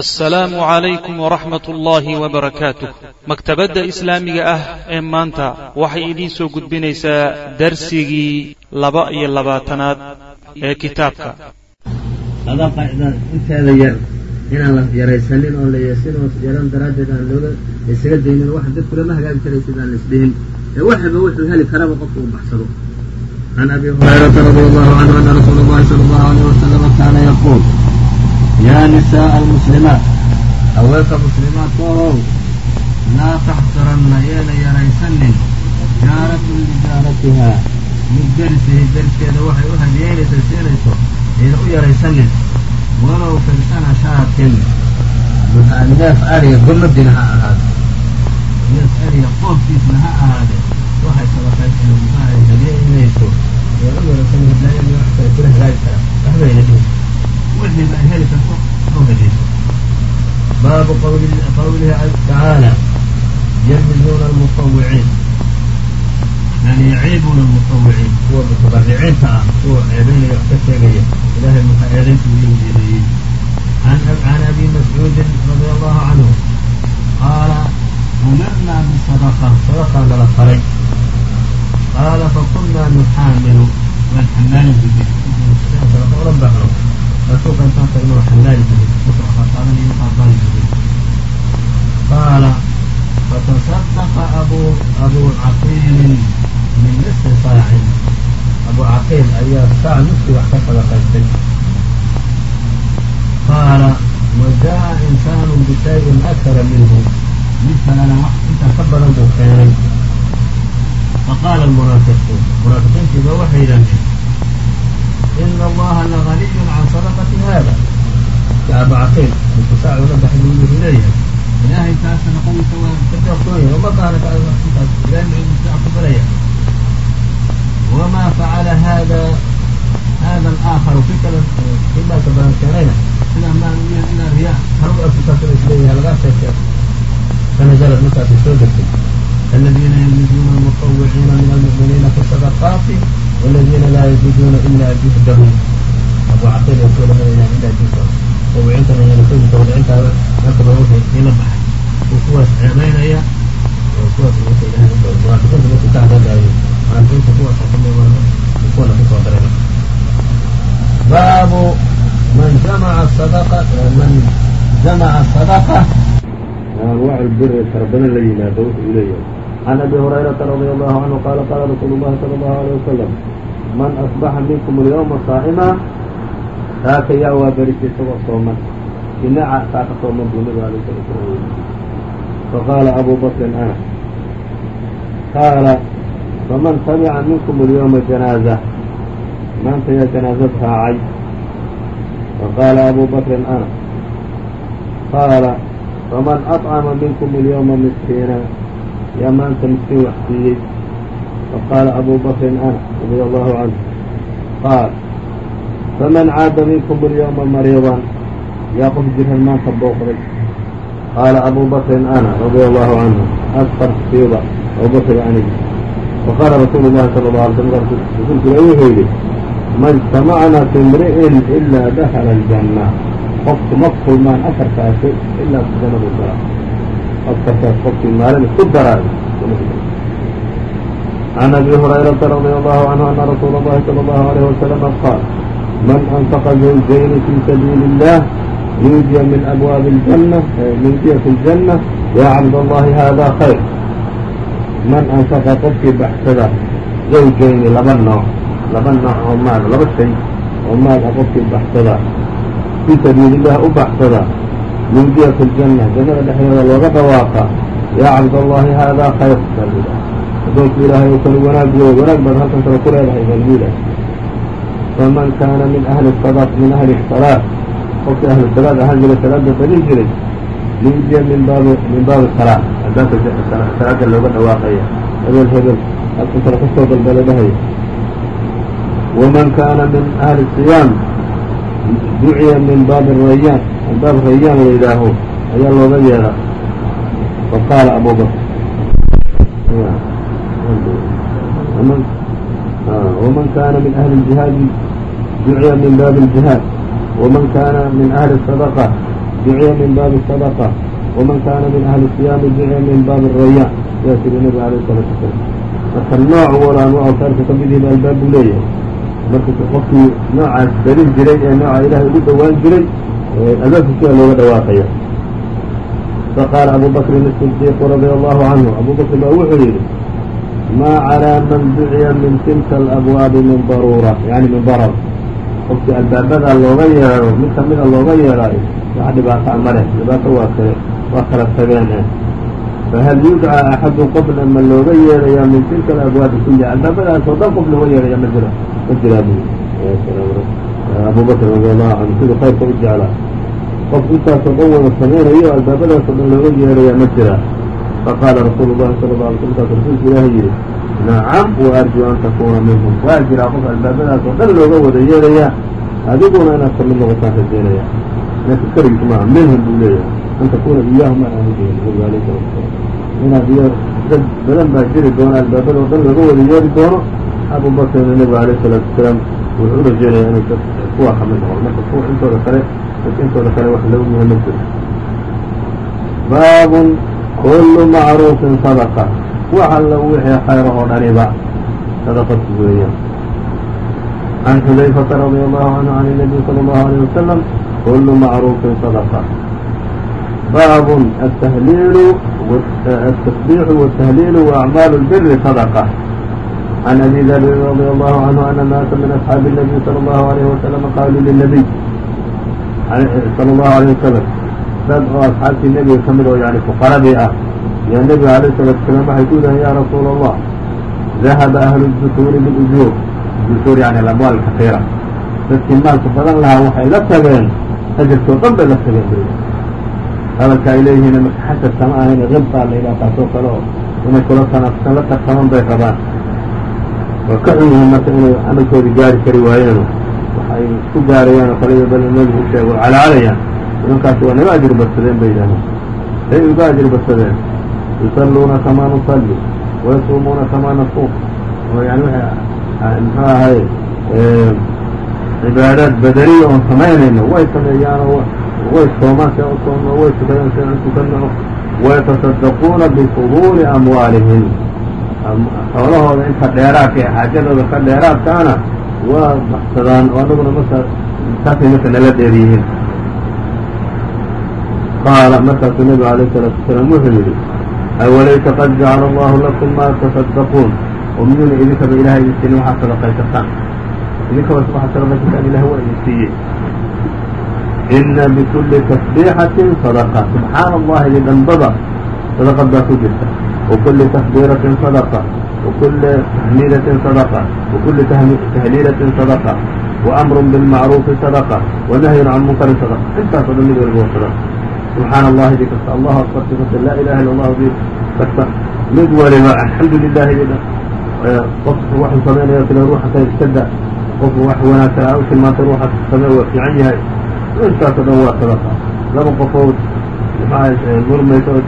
assalaamu calaykum waraxmat ullaahi wabarakaatuh maktabadda islaamiga ah ee maanta waxay idiin soo gudbinaysaa darsigii laba iyo labaatanaad ee kitaabka. Adaa qaacida inteeda yar inaan la yaraysanin oon la yeesin oo yaran daraaddeed aan looga laysaga daynin waxa dadku lama hagaagi karaysid aan laisdhihin ee waxaba wuxuu heli karaba qofka uu baxsado. Can abi hurayrata radi allahu canhu ana rasuula allahi sala allahu alayh wasalama kaana yaquul yaa nisaءa almuslimaat haweenka muslimaadka ow laa taxqiranna yeena yaraysanin jaaratun lijaaratihaa mid derisihi deriskeeda waxay u hadiyeynaysa siinayso ayna u yaraysanin walow firsana shaatin neef ariga gomadina ha ahaade neef ariga qoofkiisna ha ahaade waxay sabaqaysa maxaa hadiyeynayso ayna u yaraysanin hidaayadii wax kale kula hagaagi kara waxbayna dhihin wixiiba ay heli karto oo hadiyso baabu qawlihi tacaala yamizuuna almutawiciin yani yaciibuuna almutawiciin kuwa mutabariciinta ah kuwa ceebaynaya wax ka sheegaya ilahay markaa eedaynta u yeedeeyey can abi mascuudin radi allahu canhu qaala umirnaa bisadaqa sadaqaa nala faray qaala fakunaa nuxaamilu waan xamaalin jiray sadaqa oran baxno rasuulka intaan tagno waa xamaali jiray marka waxaa qaadanaya waxaa baali jiray qaala fatasadaqa abu abu caqiilin min nisfi saacin abu caqiil ayaa saac waxay yidhahdeen ina allaha laganiyun can sadaqati hada ka abu caqiil intu saac uga baxay buu wuxuu leeyahay ilaahay kaa sadaqadiisa waa ka deeqtoonya uma baana intaas ilahay muxuu saac ku balaya wma facala hada hada alaaharu ki kale kii maalka badan keenayna sidaa maan u yahay ilaa riyaa haru afutaasoo is leeyahay lagaa sheekee fanazalad markaasay soo degtay aladiina yalmizuuna almutawiciina min almu'miniina fi sadaqaati waladiina laa yajiduuna ila juhdahum abu caqiil ay soo lamanayaan ilaa juhdahum mutawiciintana yana soo mutawiciinta marka ba wixii ila baxay uu kuwaas ceebaynaya oo kuwaas wixii ilahay munaafiqiinta markuu ka hadlaayo baabu man jamaca sadqa man jamaca sadaqa anwaac lbiri fara badan la yimaado wuxuu leeyahay can abi hurayrata radi allahu canhu qaala qaala rasuulu llahi sala allahu alيyه wasalam man asbaxa minkum alyawma saa'ima saaka yaa waa berisa isagoo sooman inaca saaka sooman buu nabiga alay sala slam faqaala abu bakrin ana qaala faman tabica minkum alyawma janaaza maanta yaa janaazad raacay faqaala abu bakrin ana qaala faman aطcama minkum alyawma miskiina yaa maanta miskiin wax siiyey faqaala abu bakrin anas radia allahu canhu qaal faman caada minkum اlyawma mariidan yaa qof jirhan maanta booqday qaala abu bakrin ana radia allahu canhu asqar siiba abubakr anigi faqaala rasuulu llahi sala la alay slam rasuulku ila wuxuu yidhi man samacnaa fi imri'in ilaa dakhala aljanna qofku ma kulmaan afarkaasi ilaa janabuu galaa afarkaas qofkii maalin isku daraa can abi hurayrata radia allahu canhu ana rasuula اllahi salى اllahu alayh wasalama qaal man anfaqa zawjayni fi sabiili اllah yuudiya min abwaabi اljanna yuudiya fi اljanna ya cabd allahi hada khayr man anfaqa qofkii baxsada zawjayni laba nooc laba nooc oo maal laba shay oo maal ah qofkii baxsada fii sabiili illah u baxsada yuudiya fi ljanna jannada dhexdeeda looga dhawaaqa yaa cabdallahi haadaa khayr adoonku ilaahay oo kale wanaag wey wanaag baad halkan kale ku leedahay balwiila faman kaana min ahli sadaq min ahli salaat qofkii ahlu salaad ahaan jiray salaada badin jiray yuudiya min baabi min baabi salaa albaabka salaada looga dhawaaqaya hebel hebel halkan kale ka soo dalbala dhahaya waman kaana min ahli siyaam duciya min baabi rayaan albaab rayaan la yidhaaho ayaa looga yeedha faqaala abu bakr waman kaana min ahli اjihaadi duciya min baabi اljihaad waman kaana min ahli sadaqa duciya min baabi الصadقة وman kana min ahli الصiyaami duciya min baabi الrayaan sidaa tiri nabig alayه الsalatu wasalam marka nooc walaa nooc khayrka ka midihiba albaab buu leeyahay marka qofkii noocaas darin jiray ee nooca ilaahay ugu dhowaan jiray albaabka sidaa looga dhawaaqaya faqaala abu bakrin الصdiiq radia allahu canhu abu bakr baa wuxuu yidhi maa calىa man duciya min tilka alabwaabi min daruura yani min darar qofkii albaabadaa looga yeedho mid kamida looga yeedhaayo wax dhibaataa ma leh dhibaato waa kale waa kala tageen eh fahal yudcaa axadu qofna ma looga yeedhayaa min tilka alabwaabi kulliha albaabadaas oo dhan qof looga yeedhaya ma jira ma jiraa bu abu bakr radi allahu canhu siduu khayrka u jeclaa qof intaasoo dhan wada samaynayo albaabadaasoo dhan looga yeedhayaa ma jiraa faqaala rasuulu llahi sala la alay sl kaas rasuulku ilaahay yidhi nacam wa arju an takuuna minhum waa jiraa qof albaabadaas oo dhan looga wada yeedhayaa adiguna inaad ka mid noqotaan rajeynaya naka keligiis maaha minhum buu leeyahay an takuuna iyaahu ma aanu jehin nabigu inaad iyo dad badan baa jiri doona albaabada oo dhan looga wada yeedhi doono abu bakrina nabigu alayh salaatu wasalaam wuxuu u rajeynaya inay dad kuwa kamid noqon marka kuwa intooda kale dadka intooda kale wax lagu yahay ma jiro baabun kulu macruufin sadaqa wax alla wixii khayrahoo dhaniba sadaqadku weeyaan can xudayfata radia allahu canhu can الnabiy salى اllahu alيyه wasalam kulu macruufin sadaqa baabun atahliilu atasbiixu wالtahliilu waacmaalu اlbiri sadaqa can abi darin radia allahu canhu ana naasa min asxaabi الnabiy salى اllahu alayh wasalama qaaluu linabiy salى اllahu alيyه wasalam dad oo asxaabtii nebiga ka mid oo yani fuqaradii ah yaa nebiga alayh salatu wasalaam waxay ku yidhahan ya rasuula allah dahaba ahlu dusuuri bilujuur dusuur yani alamwaal kafiira dadkii maalka badan lahaa waxay la tageen ajarkoo dhan bay la tageen bay hadalka ay leeyihiin marka xasad kama ahayn qibtaa la yidhaha taasoo kale oo inay kula tanafsan la tartaman bay rabaan waa ka xun yihiin marka inay camalkoodii gaari kari waayeeno waxay isku gaarayaan oo kale bal nebigu u sheego calaacalayaan nimankaasi waa naga ajir badsadeen bay yidhahdeen. Say uga badsadeen. Yusalluuna kamaa nusalli wayasuumuuna kamaa nasuum oo yani waxay muxuu ahay cibaadaad badaniya oon samaynayno way sameeyaanoo way soomaan see u way tukadaan see u tukanno wayatasaddaquuna bifuduuli amwaalihim xoolahooda inta dheeraadka ee xaajadooda ka dheeraadkaana waa baxsadaan oo anaguna marka taasay marka nala dheer yihiin qaala markaasuu nebigu alayh الsalaatu wasalaam wuxuu yidhi awalaysa qad jacala allahu lakum maa tasaddaquun oo miyuuna idinkaba ilahay idin siinin waxaad sadaqaysataan idinkaba waxaad sadaqaysataan ilahay waa idin siiyey ina bikulli tasbiixatin sadaqa subxaana allahi dhanbaba sadaqad baa ku jirta takbiiratin sadaqa wakulli taxmiidatin sadaqa wakulli tahliilatin sadaqa waamrun bilmacruufi sadaqa wanahyun can munkarin sadaqa intaasoo dhan mid waliba waa sadaqa subxaana allahi di kasta allahu akbar di kasta laa ilaha illa allahu di kasta mid waliba lilahi di qofku waxuu samaynayo kale ruuxa kale iska da qofku wax wanaagsan aa u tilmaantay ruuxaas samee waa fiican yahay intaasoo dhan waa sadaqa laba qofood murmaysa oo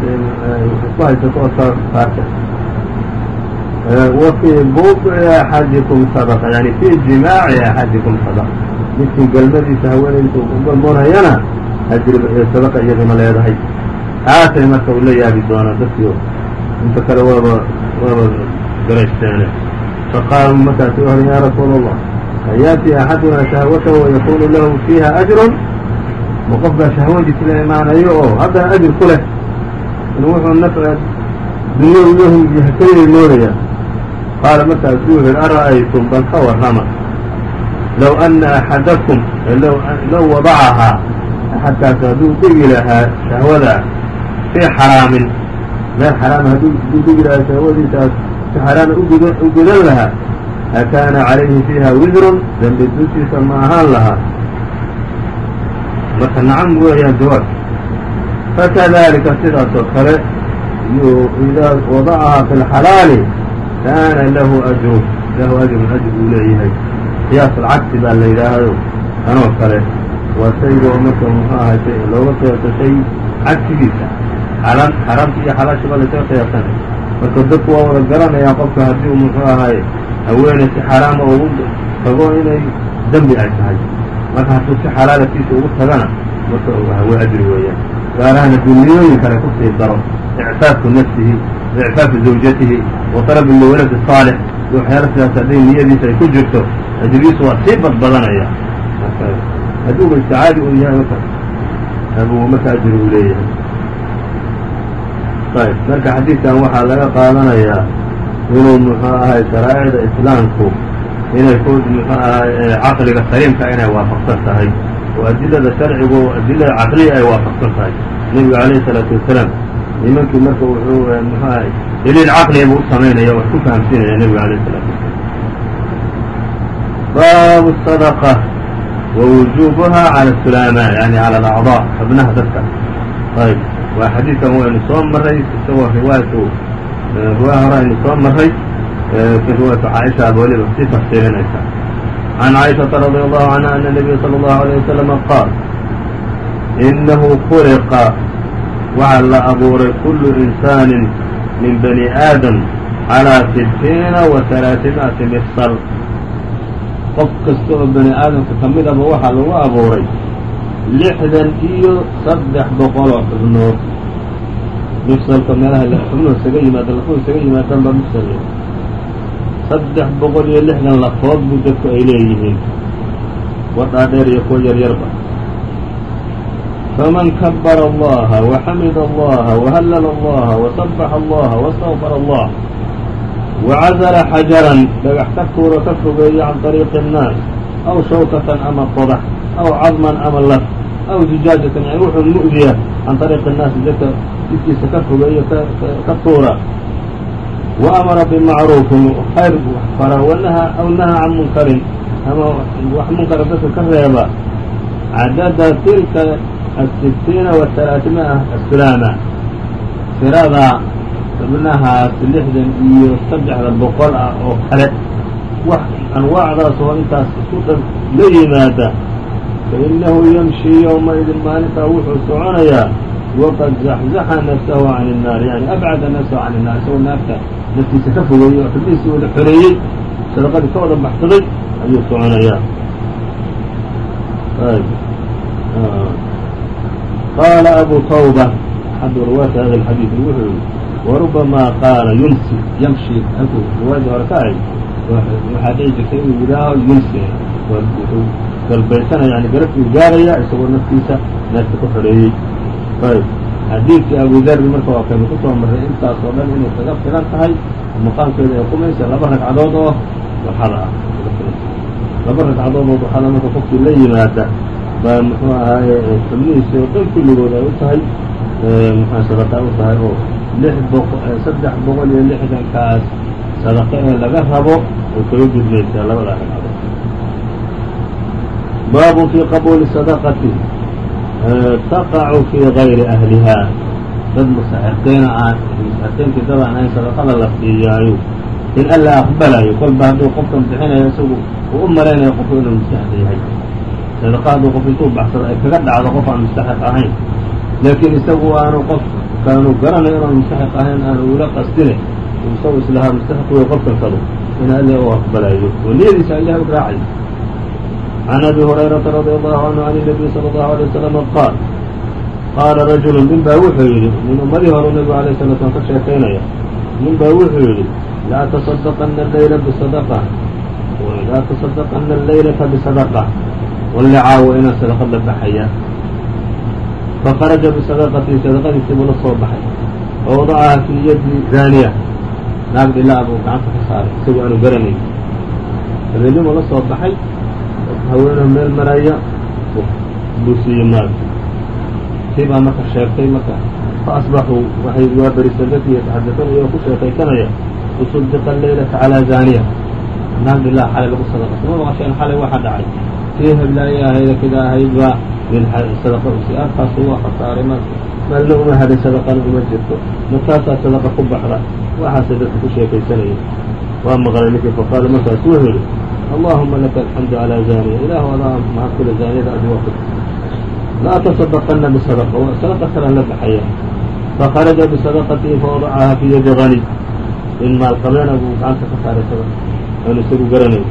isku haysato oo saarta wa fii buuci axadikum sadaqa yani fii jimaaci axadikum sadaqa. Midkii galmadiisa haweenaydiisa uu ku galmoonayana ajri sadaqa iyaduna leedahay taasay marka uu la yaabi doonaa dadkii inta kale waaba waaba garaysteene faqaaluu markaasi u horen ya rasuula allah ayaati axaduna shahwatahu wayakunu lahu fiiha ajrun ma qof baa shahwadiis la imaanayo oo haddana ajir ku leh wuxuu nafca dunyahu yahakeliyay moodaya qaala markaasu wuxu yihi ara'aytum bal ka warrama low ana axadakum low wadacahaa axadkaas hadduu dhigi lahaa shahwada fii xaraamin meel xaraama hadduu dhigi lahaa shahwadiisaas si xaraama u gudan lahaa akaana calayhi fiiha wisrun dembi dushiisa ma ahaan lahaa marka nacam weeyaan jawaab. Fakadalika sidaas oo kale idaa wadacahaa fi lxalaali kaana lahu ajrun. Lahu ajrun ajr uu leeyahay. Qiyaas alcagsi baa la yidhaahayo kanoo kale waa shayga oo marka muxuu ahay looga qiyaaso shay cagsigiisa xalaan xaraamta iyo xalaashiba laysaga qiyaasanay marka dadku waa wada garanayaan qofka haddii uu muxuu ahay haweeney si xaraama ugu tago inay dembi ay tahay marka hadduu si xalaalatiisa ugu tagana marka waa ajri weeyaan. Gaar ahaan hadduu niyooyin kale ku sii daro icfaafu nafsihi waicfaafu zawjatihi wa talabu liwaladi saalix iyo waxyaala sidaas hadday niyadiisa ay ku jirto ajrigiisu waa sii badbadanaya. Marka hadduuba isticaadi uu yahay marka abuu marka ajri uu leeyahay. Ayb marka xadiidkan waxaa laga qaadanayaa inuu muxuu ahay sharaa'icda islaamku inay ku muxuu ahay caqliga saliimka inay waafaqsan tahay. Oo adilada sharcigu adilada caqliya ay waafaqsan tahay. Nebigu calayhi isalaatu wasalaam nimankii marka wuxuu muxuu ahay daliil caqliya buu u samaynaya wax ku fahamsiinaya nebigu alayh isalaatu wasalaam baabu sadaqa wa wujuubuha cala sulaamaa yani cala alacdaa xubnaha dadka. Ayb waa xadiidkan waynu soo maray isagoo riwaayatu riwaaya hore aynu soo maray laakiin riwaayatu caaisha weliba sii tafsiilinaysa can caaishaةa radi allahu canha ana nabiya salى اllahu عalيه wasalama qaal inahu khuliqa waxaa la abuuray kulu insaanin min bani aadam calىa sitiina wa halaaثimiئati mifsal qof kasta oo bani aadamka ka midaba waxaa lagu abuuray lixdan iyo saddex boqoloo xubnood mifsalka meelaha xubnuhu isaga yimaada lafuhu isaga yimaadaan baa mifsal saddex boqol iyo lixdan lafood buu dadku ay leeyihiin kuwa dhaadheer iyo kuwa yaryarba faman kabara allaha waxamida allaha wahallala allaha wasabaxa allaha wastakfara allah wacazala xajaran dhagax ka tuuro ka fogeeyo can طariiqi الnaas aw shawkatan ama qodax aw cadman ama laf aw zijaajatan yani wuxuu mu'diya can طariiqi الnaasi dadka jidkiisa ka fogeeyo ka tuura khayr wax fara wanaha aw nahaa can munkarin ama wax munkara dadka ka reeba cadada tilka asitiina wahalaaثimi'a asulaama tirada xubnahaas lixdan iyo saddexda boqol ah oo kale wax anwaacdaas oo intaas isku dhan la yimaada fainahu yamshi yowmaidin maalintaa wuxuu soconayaa waqad zaxzaxa nafsahu can الnaari yani abcada nafsahu can الnaar isagoo naarta naftiisa ka fogeeyey oo xubnihiisii wada xoreeyey sadaqadii ka wada baxsaday ayuu soconayaa qaala abu tawba axadu riwaayati hada اxadiid wuxuu yihi warubamaa qaala yumsi yamshi halkuu riwaayadii hore ka ahayd waxaa dhici jirtay inuu yidhaaho yumsi wuxuu galbaysanaya yani garabkuu gaaraya isagoo naftiisa neefta ku xoreeyey ayb xadiidkii abu darri marka waa kaynu ku soo marray intaas dhan inay kaga filan tahay maqaamkeeda ay qumaysa laba ragcadood oo duxada ah. Laba ragcadood oo duxada marka qofkii la yimaada baa muxuu ahaaye xubnihiisi oo dhan kulligood ay u tahay muxua sadaqa u tahay oo lix boq saddex boqol iyo lixdankaas sadaqo ee laga rabo ay kaga gudmaysaa labada ragcadood. Baabun fii qabuuli sadaqati taqacu fii gayri ahliha dad mustaxiqiina aan mustaxiqiinkii dad aan ahayn sadaqada la siiyaayo in alla aqbalayo kolba hadduu qofkan bixinayo isagu uu u malaynayo qofku inuu mustaxiq yahay sadaqa hadduu qof intuu baxsado ay kaga dhacdo qof aan mustaxiq ahayn laakiin isagu aanu qof kaanu garanayo inaan mustaxiq ahayn aanu ula qastine isagu islahaa mustaxiq wey qofkankadu in alla u aqbalayo oo niyadiisa ilahay u raacayo can abi hurayrata radi allahu canhu can الnabiy salى اllahu alيه waslama qaal qaala rajulu nin baa wuxuu yidhi min ummadii horu nebigu alayh sala slam ka sheekaynaya nin baa wuxuu yidhi laa taصadaqana aleyla bisadaqa laa taصadaqana alleylata bisadaqa walle caawo inaan sadaqad la baxaya fakharaja bisadaqatii sadaqadiisii buu la soo baxay fawadacaha fii yadi zaaniya naag dhilaa buu gacanta ka saaray isagoo aanu garanayn habeenimuu la soo baxay haweenoo meel maraya buu siiyey tii baa marka sheegtay marka fa asbaxuu waxay waa beriseen dadkii yataxadasuuna iyagoo ku sheekaysanaya tusaddiqa alleylata calaa zaaniya. Naag dhilaa xalay lagu sadaqa sama maqasheen xalay waxa dhacay. Tii heblaaya ahayda kida ahayd baa nin sadaqa usi arkaasu waa khasaaray marka maalna uma hadhay sadaqana uma jirto. Markaasaa sadaqa ku baxda? Waxaasay dadka ku sheekaysanaya waa maqlay ninkii faqaala markaas wuxuu yidhi allahuma laka alxamdu calaa zaaniya ilaahu adaa mahad kule zaaniyada adi waa ku laa tasadaqana bisadaqa waa sadaqa kalaan la baxaya fakharaja bisadaqatii fawadacaha fii yadi hani in maalqabeena buu gacanta ka saaray sadaqa aanu isagu garanayn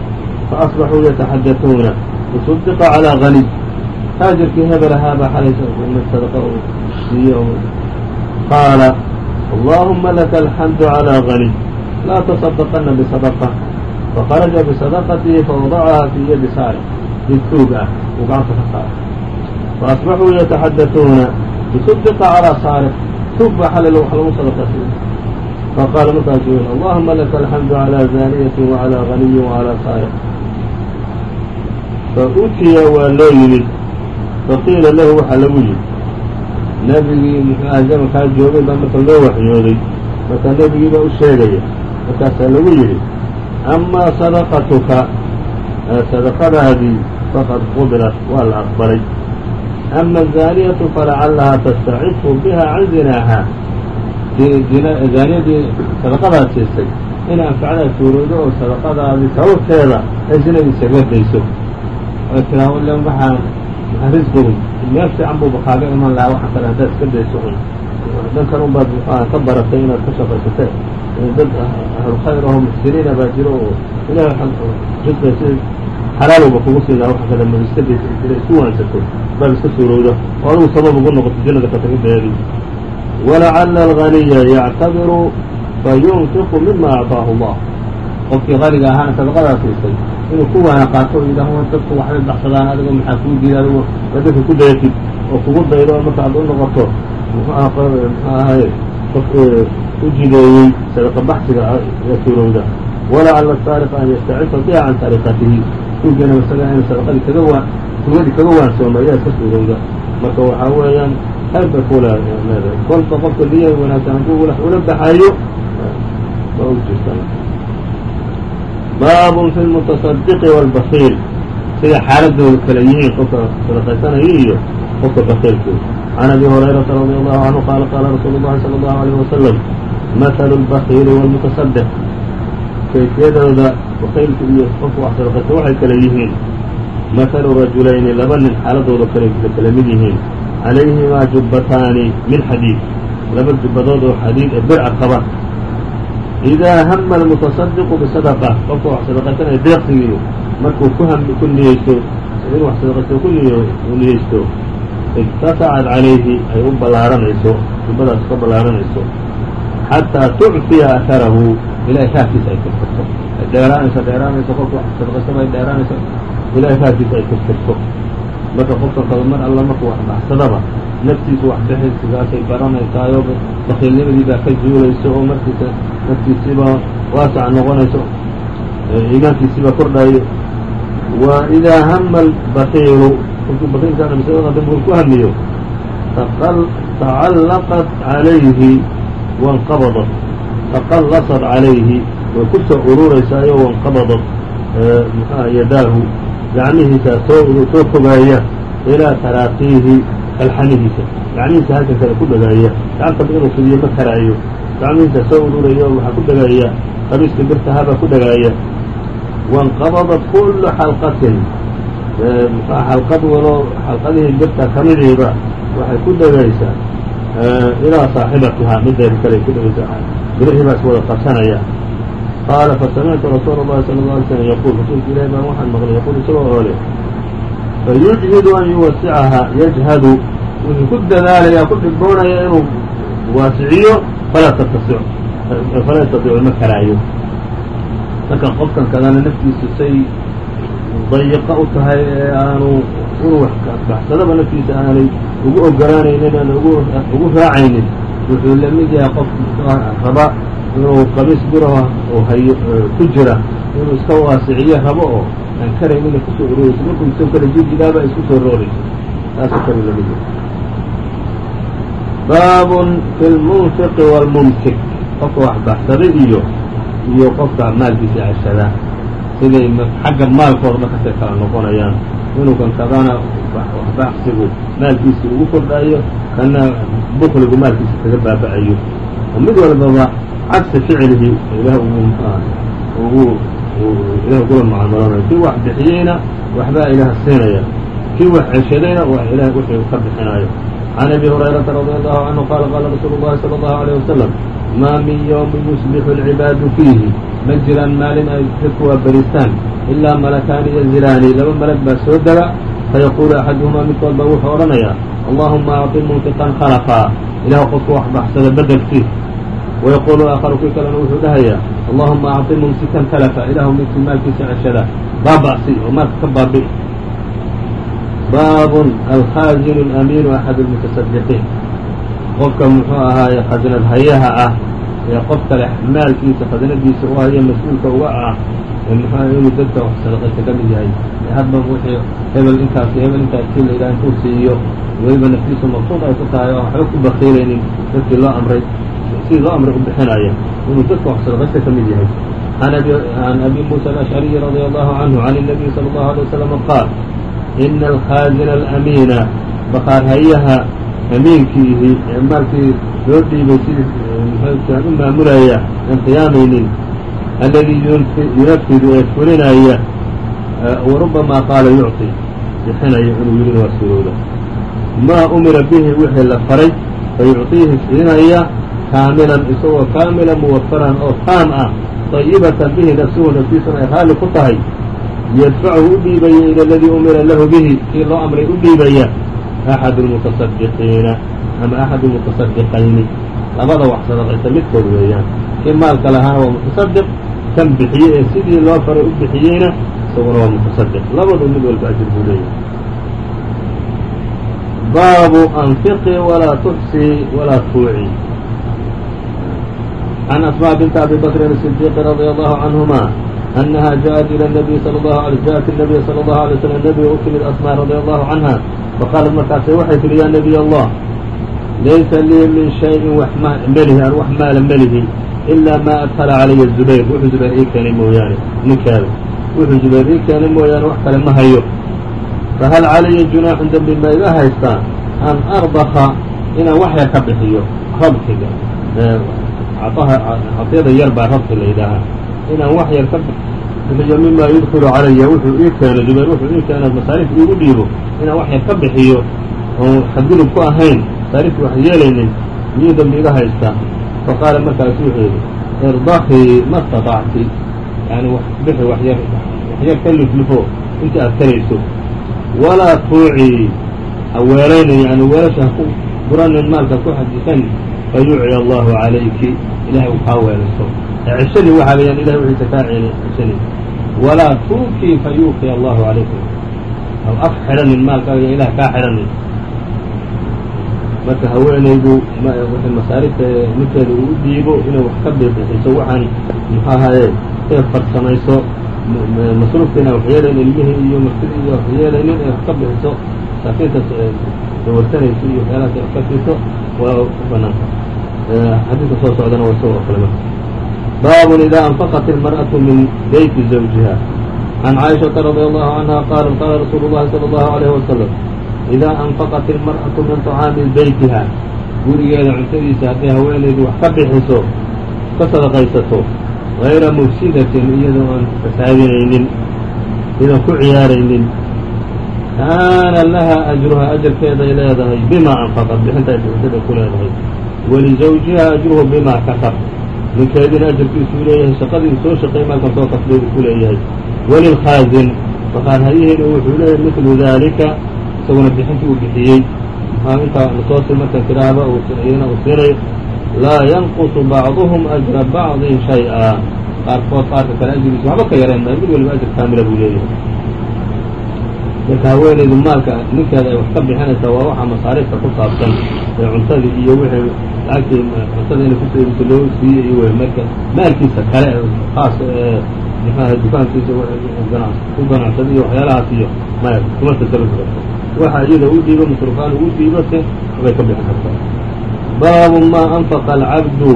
faasbaxuu yataxadatuuna tusaddiqa calaa hani taajirkii hebel ahaabaa xalay mid sadaqa uu siiye qaala allahuma laka alxamdu calىa gani laa taصadaqana bisadqa faharaja bisadaqatihi fawadacaha fii yadi saari mid tuug ah uu gacanta ka saaray faasbaxuu yataxadatuuna bisuddiqa calaa saari tuug baa xalay wax lagu sadaqasiiya faqaala markaasu yidhi allahuma laka alxamdu calaa zaaniyatin wacalaa ghaniyin wacalaa saarix fa utiya waa loo yimid faqiila lahu waxaa lagu yidhi nebigii muxuu aha zamankaa joogay baa marka loo waxyooday markaa nebigii baa u sheegaya markaasaa lagu yidhi amaa sadaqatuka sadaqadaadii faqad qubilat waa la aqbalay ama azaaniyatu falacallahaa tastacifu biha can zinaaha zaaniyadii sadaqadaad siisay inay anfacdaa suuroodo oo sadaqadaadii sababteeda ay zinada isaga dayso oy tiraa waxaan risqigu meel fiican buuba kaaga iman lahaa waxa kale haddaad iska dayso un dankan un baad muxuaha ka baratay inaad ka shaqaysatee dad ahlu khayr aho muxsiniina baa jiro oo ilahay risqiga si xalaaluba kugu siin lahaa waxa kale ma iska daysa ina isku waansato baad iska suurowda oo adigu sabab ugu noqoto jannada ka tagideedii walacala alganiya yactabiru fayunfiqu mima acطaahu allah qofkii qaniga ahaana sadaqadaa siisay inuu ku waana qaato yidhaaho dadku waxbay baxsadaan adiga maxaa kuu diida adigu waa dadka ku dayatid oo kugu daydo marka ad u noqoto ahaye qof u jideeyey sadaqa baxsiga ee suurowda walacala saariqa an yastacifa biha can sariqatihi tuugana isaga inu sadaqadii kaga waan tuugadii kaga waansoomo ayaa ka suurowda marka waxaa weeyaan hayr bay ku leedahay kolba qofka niya wanaagsan hadduu ula baxayo waa u jirta baabun fi lmutasadiqi wاlbakiil sida xaaladooda kale yihiin qofka sadaqaysanaya iyo qofka bakiilkooda can abi hurayrata radi allahu canhu qaala qaala rasuulu llahi salى allahu alayh wasalam mahalu lbakiili wاlmutasaddiq kayfiyadooda bakiilka iyo qofka wax sadaqaysta waxay kale yihiin mahalu rajulayni laba nin xaaladooda kale kala mid yihiin calayhimaa jubbataani min xadiid laba jubbadood oo xadiid ee birca qaba idaa hama almutasadiqu bisadaqa qofka wax sadaqaysanaya deeqsigiiyo markuu ku niyeysto inuu wax sadaqaysto ku niyeysto irtasacad calayhi ay u ballaaranayso jubbadaas ka ballaaranayso xataa tucfiya aharahu ilahay raafkiisa ay tirtirto ay dheeraanayso dheeraanayso qofka wax sadaqaystaba ay dheeraanayso ilahay raafkiisa ay tirtirto marka qofka kaba mar alla markuu wax naftiisu wax bixisigaasay baranaysaayoo bakiilnimadii baa ka zuulayso oo markiisa naftiisiiba waasac noqonayso iimaankiisiibaa kordhayo wa hama albakiilu qofkii bakiilkaana bisadaqada markuu ku hamiyo tacallaqat calayhi wanqabadat taqallasad calayhi way ku soo ururaysaayo wanqabadat muxuha yadaahu gacmihiisaa soo soo fogaaya ilaa taraaqiihi kalxanihiisa gacmihiisa halkan kale ku dhagaaya gacantaba inuu fidiyo ma karaayo gacmihiisa soo ururaya waxaa ku dhagaaya qabiiska birtahabaa ku dhagaaya wainqabadat kullu xalqatin xalqad walo xalqadihii birta kamidiiba waxay ku dhagaysaa ilaa saaxibatihaa mideeda kale ku dhagaysaa birihii baa is wada qabsanaya qaala fasamictu rasuula اllahi sala اla alay slm yaquul rasuulka ilahi baan waxaan maqlay yaquul isagoo oo leh fayujhidu an yuwasicaha yajhadu wuxuu ku dadaalayaa ku dhibboonaya inuu waasiciyo falaa tattasic falaa yastatiicu ma karaayo. Marka qofkan kadana naftiisu say dayiqa u tahay ee aanu inuu wax baxsadaba naftiisa aanay ugu ogolaanaynin aan ugu raacaynin wuxuu la mid yahay qof raba inuu qabiis biraho oo hayo ku jira inuu iska waasiciyo rabo oo aan karaynin ku soo urorayso markuu isoo kala jijidaaba isku soo roorayso taasoo kale la mid yahay. Baabun fi lmunfiqi wاlmumsik qofka wax baxsaday iyo iyo qofka maalkiisa ceshada siday xagga maalkooda markasay kala noqonayaan. Inuu kan kadana waxbaxsigu maalkiisa ugu kordhayo kana bukligu maalkiisa kaga baaba'ayo oo mid walbaba cagsi ficlihi ilaah ugu ilaah ugula mucaamaloonayo kii wax bixiyeyna waxbaa ilaah siinaya kii wax ceshadayna waa ilaah wixii ka bixinayo can abi hurayrata radi allahu canhu qaala qaala rasuulu llahi sala allahu alayh wasalam maa min yowmin yusbixu alcibaadu fiihi ma jiraan maalin ay dadku waa beristaan ilaa malakaani yanzilaani laba malag baa soo dega fayaquulu axaduhumaa midkood baa wuxuu odhanayaa allahuma acطi munfiqan khalafaa ilahu qofku wax baxsada bedelkiis wayaquulu aakharu kii kalena wuxuu dhahayaa allahuma acطi mumsikan talafa ilahu midkii maalkiisa ceshada baaba'si oo maalka ka baabi'i baabun alkhaazinu alamiinu axad lmutasadiqiin qofka muxuu ahaaye khasinad hayaha ah ee qof kale maalkiisa khasinadiisa u haya mas-uulka uga ah muxuu inuu dadka wax sadaqaysa ka mid yahay hadba wixii hebel intaas hebel intaas kii la yidhaha intuu siiyo weliba naftiisa maqsuud ay ku tahay oo waxba ku bakiilaynin dadkii loo amray sidii loo amray u bixinaya inuu dadka wax sadaqaysa ka mid yahay عن أbي موسى الأشعري رضي الله عنه عن النبي صلى الله عليه وسلم قاaل إن الkhاaزن الأميiن bkاar hayaha أmiinkiihi ee maalkii loo dhiibay sidii u maamulaya aan qiyaamaynin الذي ينفd ee fulinaya وربما qاala يعطي bixinaya inuu yidhi waa surooda ma umira bihi wixii la faray fayucطiihi siinaya kaamilan isagoo kaamila muwafaran oo taam ah طayibatan bihi nafsuhu naftiisuna ay raalli ku tahay yadfachu u dhiibaya ila aladii umira lahu bihi kii loo amray u dhiibaya axad اlmutasadiqiina ama axad اlmutasadiqayni labada wax sadaqaysa midkood weeyaan kii maalka lahaana waa mutasadiq kan bixiye ee sidii loo faray u bixiyeyna isaguna waa mutasadiq labadu mid walba ajir buu leeyahay baabu anfiqi walaa tuxsii walaa tuuci عن أسmاء بنت أbي بكر الصديq رضي الله عنهما أنها جاءت إلى النبي صلى الله عليه جاءت النبي صلى الله عليه وسلم نبga u timid أسmاء رضي الله عنها فqاaلت markaasay waxay tihi ya نبي الله laysa lii min شhayءi mlhi an wax maala melihi إlا ma أdkla عalaya الزubayr wuxuu zubayr ii keenay mooyaane ninkaada wuxuu zubayr ii keenay mooyaane wax kale ma hayo fahal calaya junaaxun dembi ma iga haystaa an arbka inaan wax yar ka bixiyo rabkiga caطyada yar baa rabki la yidhaahaa inaan wax yar ka bixiyo mima yudkilu calaya wuxuu ii keeno zubayr wuxuu ii keeno masaarif iigu dhiibo inaan wax yar ka bixiyo oon xadgudub ku ahayn masaarifki wax yeelaynin miyuu dembi iga haystaa? Faqaala markaasu wuxuu yidhi irdakii ma staطacti yani wax bixi wax yar wax yar ka liflifo inta aad karayso. Walaa tuucii ha weelaynin yani weelasha haku buranin maalka ku xadisan fayuuci allahu calayki ilahay u kaa weelayso ceshani waxaa layaan ilahay wixiisa kaa ceshani walaa tuukii fayuuqi allahu calaykum. Haw af xidhanin maalkaaga ilah kaa xidhanin. Marka haweenaydu wixii masaarifta ninkeeda u dhiibo inay wax ka bibixiso waxaan muxuu ahaye kay farsamayso masruufta inaan wax yeelayn ilmihii iyo martidii iyo wax yeelaynin ay wax ka bixiso masaakiinta dawarsanayso iyo waxyaalahaas wax ka siiso waa ku banaanta xadiidka soo socdana waa isagoo kale marka baabun idaa anfaqat ilmar'atu min beyti zawjiha can caaishaةa radi allahu canha qaalat qaala rasuulu llahi salى allahu alayhi wasalam idaa anfaqat ilmar'atu min طacaami beytiha gurigeeda cuntadiisa hadday haweenaydu wax ka bixiso ka sadaqaysato غayra mufsidatin iyadoo aan fasaadinaynin idan ku ciyaaraynin kaana laha ajruha ajarkeeday leedahay bima anfaqat bixinta ay bixisada ku leedahay walizawjiha ajruhu bima kasab ninkeedina ajarkiisuu leeyahay shaqadii soo shaqeey maalkan soo kasbay uu ku leeyahay walilkhaazin faqaar hayihiina wuxuu leeyahay midlu daalika isaguna bixintii uu bixiyey intaa la soo si markan tiraahba iyana uu siinayo laa yanqusu bacduhum ajra bacdin shay-a qaarkood qaarka kale ajrigiisa waxba ka yareen mid waliba ajr kaamila buu leeyahay marka haweenaydu maalka ninkeeda ay wax ka bixinaysaa waa waxa masaariifta ku saabsan ee cuntadii iyo wixii lacagtii cuntada inay ku seebiso loo siiyey wey marka maalkiisa kale khaaska ee muxuaha dukaankiisa ku ganacsada iyo waxyaalahaas iyo maya kuma tasarufi karto waxa iyada u dhiibo masruufaan ugu dhiibate waxbay ka bixin kartaa. Baabu ma anfaqa alcabdu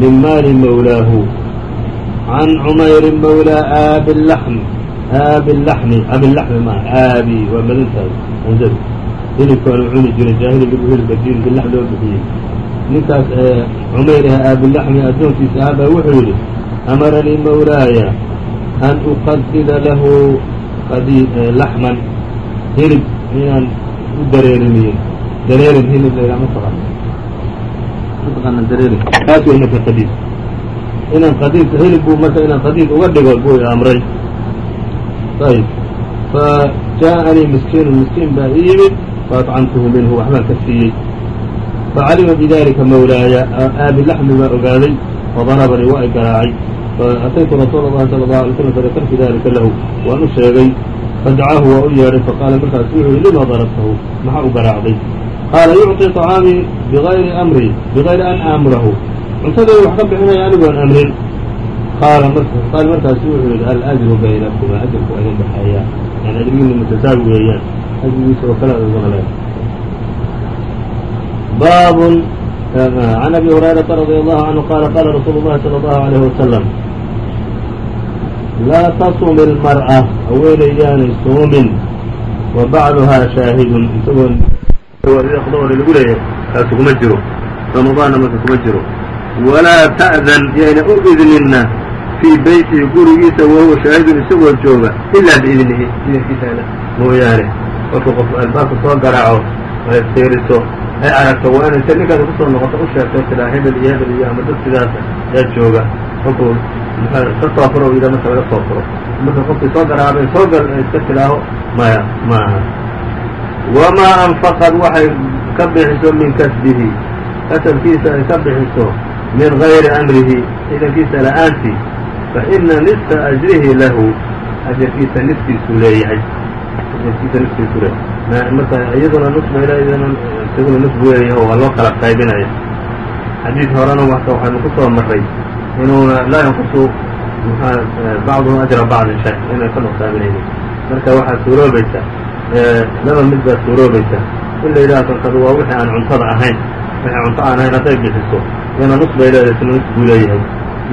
min maali mawlaahu. Can cumayri mawlaa aabi laxm aabi laxmi abilaxmi ma aabi waa madantahay anzadu hilibkaanu cuni jiray jaahiliga buu hilibka diin bilax loo bixiyey ninkaas cumayraha aabilaxmi addoonkiisa ahaa baa wuxuu yidhi amaranii mawlaaya an uqadida lahu laxman hilib inaan u dareeriniyo. Dareerin hilib layidhaha mataqaan mataqaana dareerin. Kaas wey marka qadiid. Inaan qadiid hilib buu marka inaan qadiid uga dhigo buu amray. Ayb fa jaaءanii miskiinu miskiin baa ii yimid faatcamtuhu minhu waxbaan ka siiyey facalima bidalika mawlaaya aabi laxmi baa ogaaday fadarabanii waa i garaacay faataytu rasuula اllahi salى الlaه alay slam fadakartu dalika lahu waan u sheegay fadacaahu waa u yeedhay faqaala markaasu wuxuu yihi lima darabtahu maxaa u garaacday qaala yucطi طacaamii bigayri amri bigayri an aamurahu cuntadayda wax ka bixinaya anigoon amrin qaala qaal markaasu wuxuu yidhi alajru baynakuma ajrku waa idin dhexeeyaa yani ajrigiina mutasaawi weeyaan ajrigiisa oo kale aduna le baab عن أbي هuريرaةa رضي الله عنه qال qاla رsuuل الlahi صلى الله عليه وسلم laa tasum الmarأة haweeney yaanay soomin وbacduhaa shaahidun isagoo qdooda lagu leeyahay kaasu kuma jiro ramadaanna marka kuma jiro walaa ta'dan yayna u idninna fii beytihi gurigiisa wahuwa shaahidun isagoo jooga ilaa biidnihi idinkiisaana mooyaane kolkuu qof albaabka soo garaaco fiiriso ay aragto waa inay se ninkaada ku soo noqoto u sheegto tidaa hebel iyo hebel iyo ama dad sidaasa yaa jooga. Kolkuu ka soo furo yidha marka laga soo furo. Marka qofkii soo garaabay soo gal iska tidhaaho maya ma. Aha wamaa anfaqad waxay ka bixiso min kasbihi. Kasabkiisa ay ka bixiso min gayri amrihi ciidankiisa la'aantii. Fa ina nisfa ajrihi lahu. Ajarkiisa niftiisu leeyahay. Ajarkiisa niftiisu leeyahay marka iyaduna nusba iyaduna isaguna nus buu leeyahay waa loo kala qaybinaya xadiid horena waxaynu ku soo marray inuuna laa yanqusu bacduhum ajra bacdin shay inay ka nuqsaaminaynin marka waxaa suuroobaysa laba mid baa suuroobaysa. In la yidhaha kankadu waa wixii aan cuntada ahayn wixii cunto aan ahayn hadday bixiso. Iyana nus bay leedahay isna nus buu leeyahay.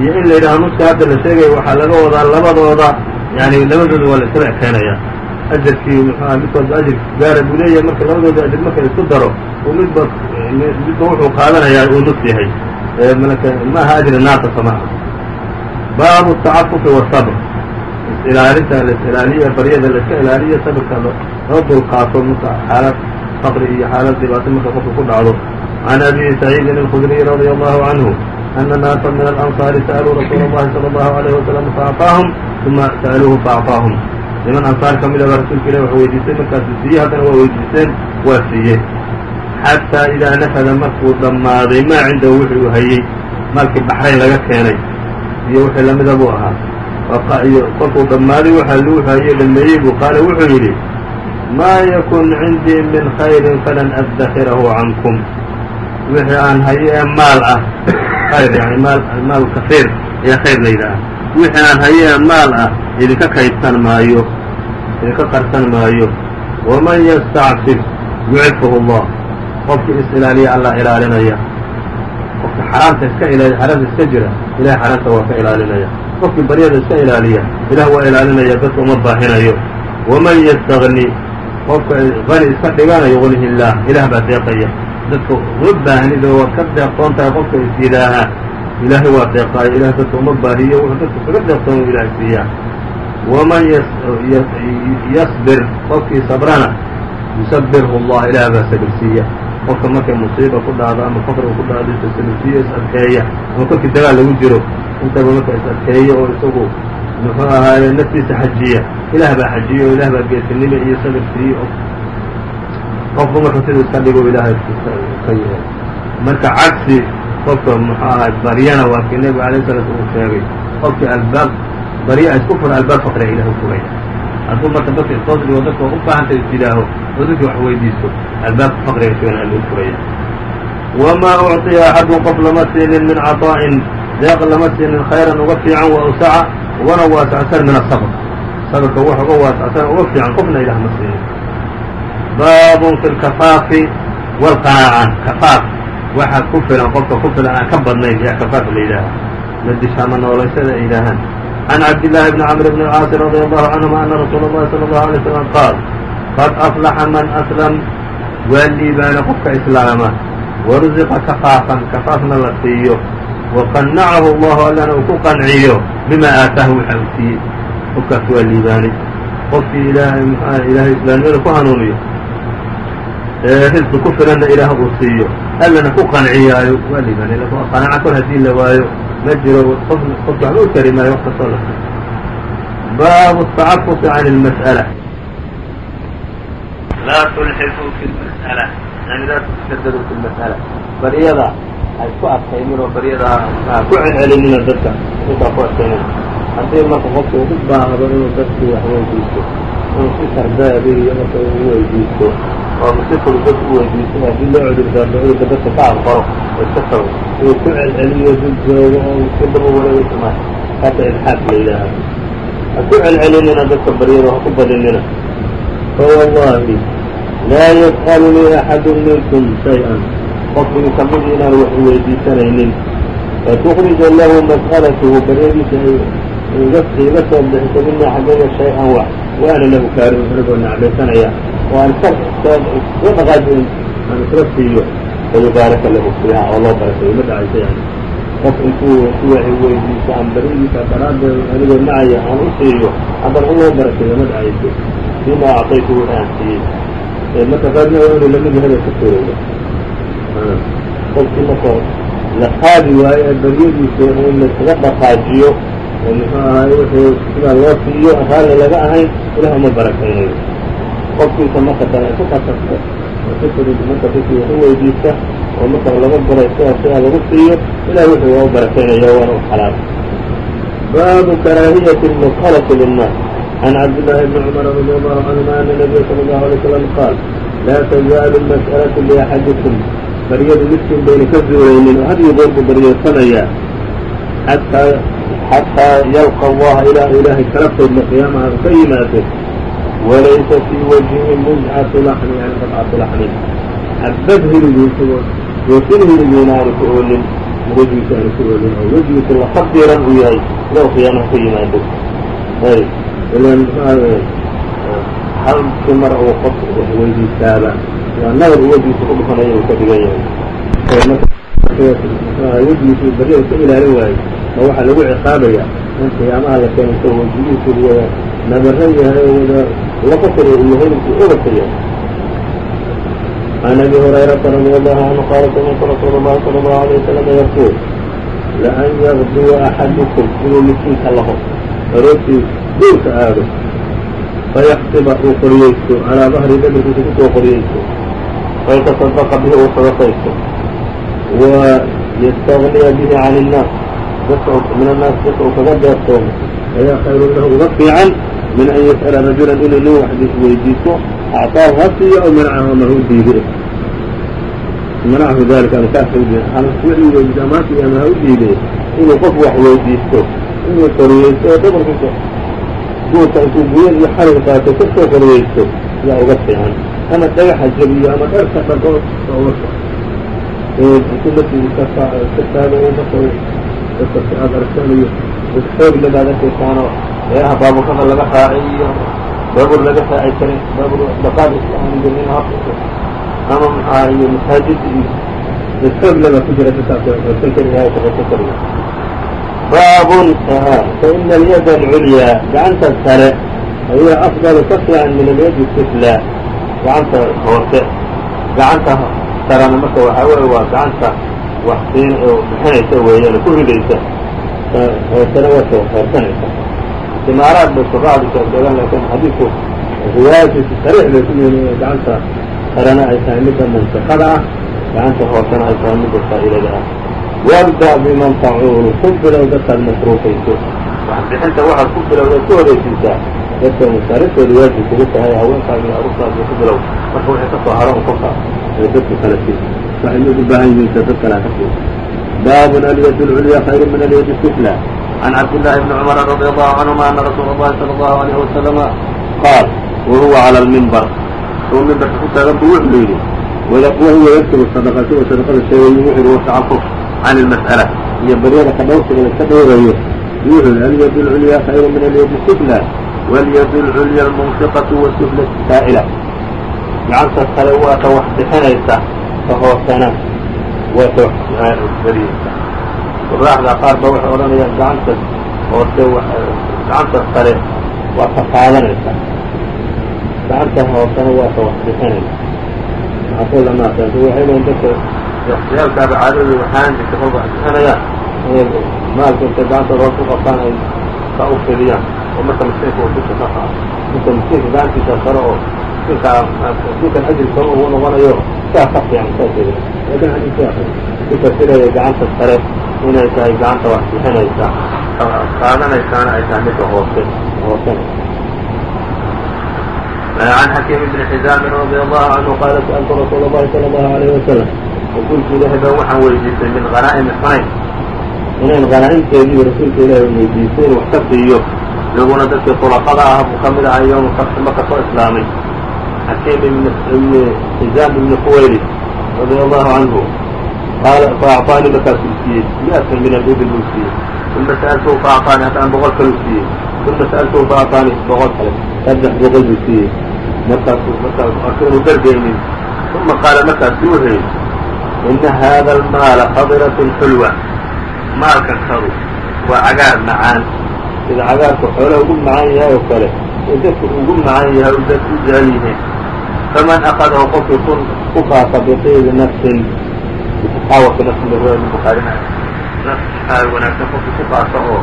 Iyo in la yidhaha nuska hadda la sheegaya waxaa laga wadaa labadooda yani labadooda waa la isla ekeenaya ajarkii muxuaha midkoodba ajir gaara buu leeyahay marka labadooda ajir marka isku daro uu midba midba wuxuu qaadanayaa uu nus yahay marka ma aha ajri naaqisa maaha baabu tacafufi wasabr is-ilaalinta la is-ilaaliya baryada la iska ilaaliya sabirka loo dulqaato marka xaalad faqri iyo xaalad dhibaato marka qofka ku dhacdo can abi saciidin الkudriy radي allahu canhu ana naasa min alanصaari sa'aluu rasuula اllahi salى اllahu عalayه wasalam faacطaahum uma sa'aluuhu faacطaahum niman ansaar ka mida baa rasuulka ilah wax weydiistay markaasu siiyey haddana waa weydiisteen waa siiyey xataa idaa nafada markuu dhammaaday maa cindahu wixii uu hayey maalkii baxrayn laga keenay. Iyo wixii lamida buu ahaa iyo kolkuu dhammaaday waxaa luu hayey dhameeyey buu qaala wuxuu yidhi maa yakun cindii min khayrin falan addakhirahu cankum wixii aan hayo ee maal ah. Khayr yani maal kafiir ayaa khayr la yidhaaha wixii aan hayo ee maal ah idinka kaydsan maayo. Idinka qarsan maayo. Waman yastacfif yucifhu allah. Qofkii is-ilaaliya allah ilaalinaya. Qofka xaraamta iska ilaaliya xaraamta iska jira ilahay xaraamta waa ka ilaalinaya. Qofkii baryada iska ilaaliya ilah waa ilaalinaya dadka uma baahinayo. Waman yastagni qofka qani iska dhiganayo walihi illaah ilaah baa deeqaya. Dadka uma baahnida waa ka deeqtoon tahay qofka is yidhaaha ilaahay waa deeqaayo. Ilah dadka uma baahiyo wuxuu dadka kaga deeqtoon u ilahay siiyaa waman yasbir qofkii sabrana yusabirhu allah ilaah baa sabirsiiya qofka markay musiiba ku dhacdo ama faqriga ku dhacdo isasabirsiiyo is adkeeya ama kolkii dagaal lagu jiro intaba marka is adkeeyo oo isagu muxuu ahaaye naftiisa xajiya ilaah baa xajiyo oo ilaah baa geesinimo iyo sabir siiyo qofku marka siduu iska dhigo ilaahay ka yahay marka cagsi qofka muxuu ahaay baryana waa kii nebiga alayh salatu uu sheegay qofkii albaab barya isku fura albaab faqriga ilah u furaya hadduu marka dadka istoos dhigo dadka u baahantay is yidhaaho oo dadkii wax weydiisto albaabka faqriga isagana aluu furaya wamaa ucطiya axadun qof lama siinin min caطaa'in deeq lama siinin khayran uga fiican wa awsaca ugana waasacsan min asabr sabrka wax uga waasacsan uga fiican qofna ilah ma siinin baabun fi lkafaafi wاlqanaaca kafaaf waxa ku filan qofka ku filan aan ka badnayn yaa kafaaf la yidhaaha madishaama noolaysada ay yidhaahaan can cabdillaahi bni camr bni alcaasi radi allahu canhuma ana rasuula اllahi salى اllahu alay slam qaal qad aflaxa man aslam waa liibaana qofka islaama warusiqa kafaafan kafaafna la siiyo waqanacahu allahu allana uu ku qanciyo bima aataahu waxa uu siiyey qofkaas waa liibaanay qofkii ilaahay mxua ilaahay islaamnimada ku hanuuniyo ee risqi ku filanna ilaah uu siiyo allana ku qanciyaayo waa liibaanay lakin qanaca kor haddii la waayo ma jiro qof qofka waxba u tari maayo wax kastoo la siiyo baabu الtacafufi can اlmas'ala laa tulxifuu fi lmas'ala yani laa tushadaduu fi lmas'ala baryada ha isku adkaynin oo baryada ha ku celcelinina dadka intaa ku adkaynin haddii marka qofku u baahdo inuu dadki wax weydiisto inuu si tarbeed iyo marka u weydiisto oo si fudud dadku u weydiisto haddii loo cudurdaardo cudurka dadka ka aqbalo oo iska tago inuu ku celceliyo dul joogo oo iska daba wareegsama kaasa ilxaaq la yidhaaha ha ku celcelinina dadka baryada ha ku badinina fawallahi laa yas'alunii axadu minkum shay-an qofkii ka mid inaan wax weydiisanaynin fatukrija lahu mas'alatuhu baryadiisa iga soo bixiso minaa xaggayga shay-an wax waana lahu kaarin anigoo nacbaysanaya oo aan iga dhaqaajin aan isla siiyo fayubaaraka lahu fiiha oo loo barakeeyo ma dhacaysa yani qof intuu wax weydiiso aan baryadiisa daraaddeed anigoo nacaya aan u siiyo haddana in loo barakeeyo ma dhacayso bima acطaytu wixii aan siiyey marka qaarna waa inuu la mid yahay ka suurowda qofkii marka la qaadi waayo ee baryadiisa in laiskaga dhaqaajiyo oo muxuu ahaay wuxuu sidaa loo siiyo oo raalli laga ahayn ilah uma barakaynayo qofkiisa marka dale ku kasarto oo si fudud marka dadkii wax weydiista oo marka laga baraysto oo sidaa lagu siiyo ilah wuxuu waa u barakaynaya waana u xalaal baabu karaahiyati lmuqalati linnaas can cabdillaahi bni cumar radi allahu canhuma ana nabiya sala allahu alay slam qaal laa tazaalu mas'alatu liaxadikum baryadu midkiin bayna ka zuuraynin oo had iyo goorbu baryeysanaya xataa xataa yalqa allaha ilaa ilaahay kala fadlo qiyaamaha ka yimaado walaysa fii wajhi mudcatu laxmi yani qadcatu laxmin xabad hiligiisa goosin hiligiina aanu ku oolin wejigiisa aanu ku oolin oo wejigiisa lafadiran uu yahay ilaa qiyaamaha ka yimaado ayb ilan muxuaha halkii mar uu qof wax weydiistaaba waa nabar uu wejigiisa ku dhufanaya uu ka dhigan yahay wejigiisa baryada ka ilaalin waayo ma waxaa lagu ciqaabaya in qiyaamaha la keeno isagoo wejigiisu wada nabaran yahay oo wada laqasar uu yahay inkuu ogasa yahay عن أبي هريرة رضي الله عنه قال سمعت رسول الله صلى الله عليه وسلم يقول لأن يغدو أحدكم inuu midkiinka laho aroortii duulka aado fayaxtiba uu qoriyeysto calىa dahri dhabarkiisa kusoo qoriyeysto fayataصadaqa bihi uu sadaqaysto wayastagniya bihi can الnaas min annaas dadka uu kaga deeqtoomo ayaa khayru lahu uga fiican min an yas'ala rajulan inuu nin wax weydiisto acطaahu ha siiyo aw manacahu ama ha u diide manacahu dalika ama kaas wixii weydiiso ama ha siiyo ama ha u diide inuu qof wax weydiisto inuu qoriyeysto oo dhabarkiisa duurka intuu guya iyo xarig qaato ka soo qoriyeysto yaa uga fiican ama dhagaxa jabiyo ama dharka dhaqo oo uga fiican intuu markii iska taago marka dadka si aad aragtaan iyo dad xoog lagaad arkaysaanoo meelaha baaburkada laga raacay iyo baabur laga raaci karin baabur dhaqaad aan jirin ama maxaa iyo masaajid iyo dad xoog laga ku jira dadkaas orsan kari yahay kariya baabun faina alyada alculyaa gacanta sare ayaa afdalu ka fiican min alyadi suflaa gacanta hoose. Gacanta sarana marka waxaa weeye waa gacanta wax bixinaysa weeyaan ku ridaysa hoosena waa soo hoorsanaysa imaaraad bay suracdu soo sheegaan laakiin xadiidku inay gacanta sarena ay tahay midda mantiqada ah gacanta hoosena ay tahay midda saa'ilada ah. Wabda biman tacuulu ku bilow dadkaad masruufayso waxbixinta waxaad ku bilowda ku horeysiisaa dadka masaariftooda waajib kugu tahay haweenkaada iyo aruurtaada ku bilow. Marka wixii ka soo haro un kolka dadka kale si waxay u baahan yihiin dad kale ka sii baabun alyad اlculya khayru min alyad الsufla can cabdillaahi bni cumara radi allahu canhuma ana rasuula اllahi salى allahu alayh wasalama qaal wahuwa cala lmimbar suu mimbarka ku taagan bu wuxuu yidhi wahuwa yaktubu sadaqati wa sadaqada sheegayo wuxuu yihi watacafuf can اlmas'ala iyo baryada ka dhowrsiga la iska dhowrayo wuxuu yihi alyad اlculya khayru min alyad الsufla walyad اlculya almunfiqatu wasufla saa'ila gacanta kale waa ka wax bixinaysa ka hoosena waa ka wax bariyeysa suraaxda qaar ba waxay odhanayaan gacanta hoose gacanta sare waa ka qaadanaysa. Gacanta hoosena waa ka wax bixinaysa maxakulamaasanto waxay leeyiin dadka waxyaalkaaba caadadii waxaan jirta kolka wax bixinayaan inay maalka intay gacantooda hoos u qabtaan ay ka u fidiyaan. Oo marka miskiinka uu dusha ka qaado oo miskiinkaa miskiinkan ajirka ugu noqonayo saa ka fiican saas lakin xadiidka ku fasiraya gacanta sare inay tahay gacanta wax bixinaysa qaadanaysaana ay tahay midka hoose hoosena عن حكيم بن حزام رضي الله عنه قال سألت رsuuل الlahi صلى الله عليه وسلم وqultu ilahay baa waxaan weydiistay min غناa'م xunayn inayn غanaa'imteedii rasuulka ilahi weydiistay in wax ka siiyo laguna dadkii طلqada ah buu ka mid ahaa yوم fatxi maka soo islaamay xakiim hizaam ibni khuwayrid radia allahu canhu qaala faacfaani markaasuu siiyey mi-atan min al-ibil buu siiyey uma sa'altuhu faacfaani haddaan boqol kaluu siiyey uma sa'altuhu faacfaani boqol kale saddex boqol buu siiyey markaasu markaas akinu gargaynin uma qaala markaasuu wuxuu yidhi ina hada almaala khadiratun xulwa maalkankadu waa cagaar macaan sida cagaarku xoolaha ugu macaan yahay oo kale dadku ugu macaan yahay dadku u jecel yihiin faman akadahu qofkii ku qaata biqiidi nafsin bixaawati nafsin riwaayada bukhaarina naf maxaa wanaagsan qofkii ku qaata oo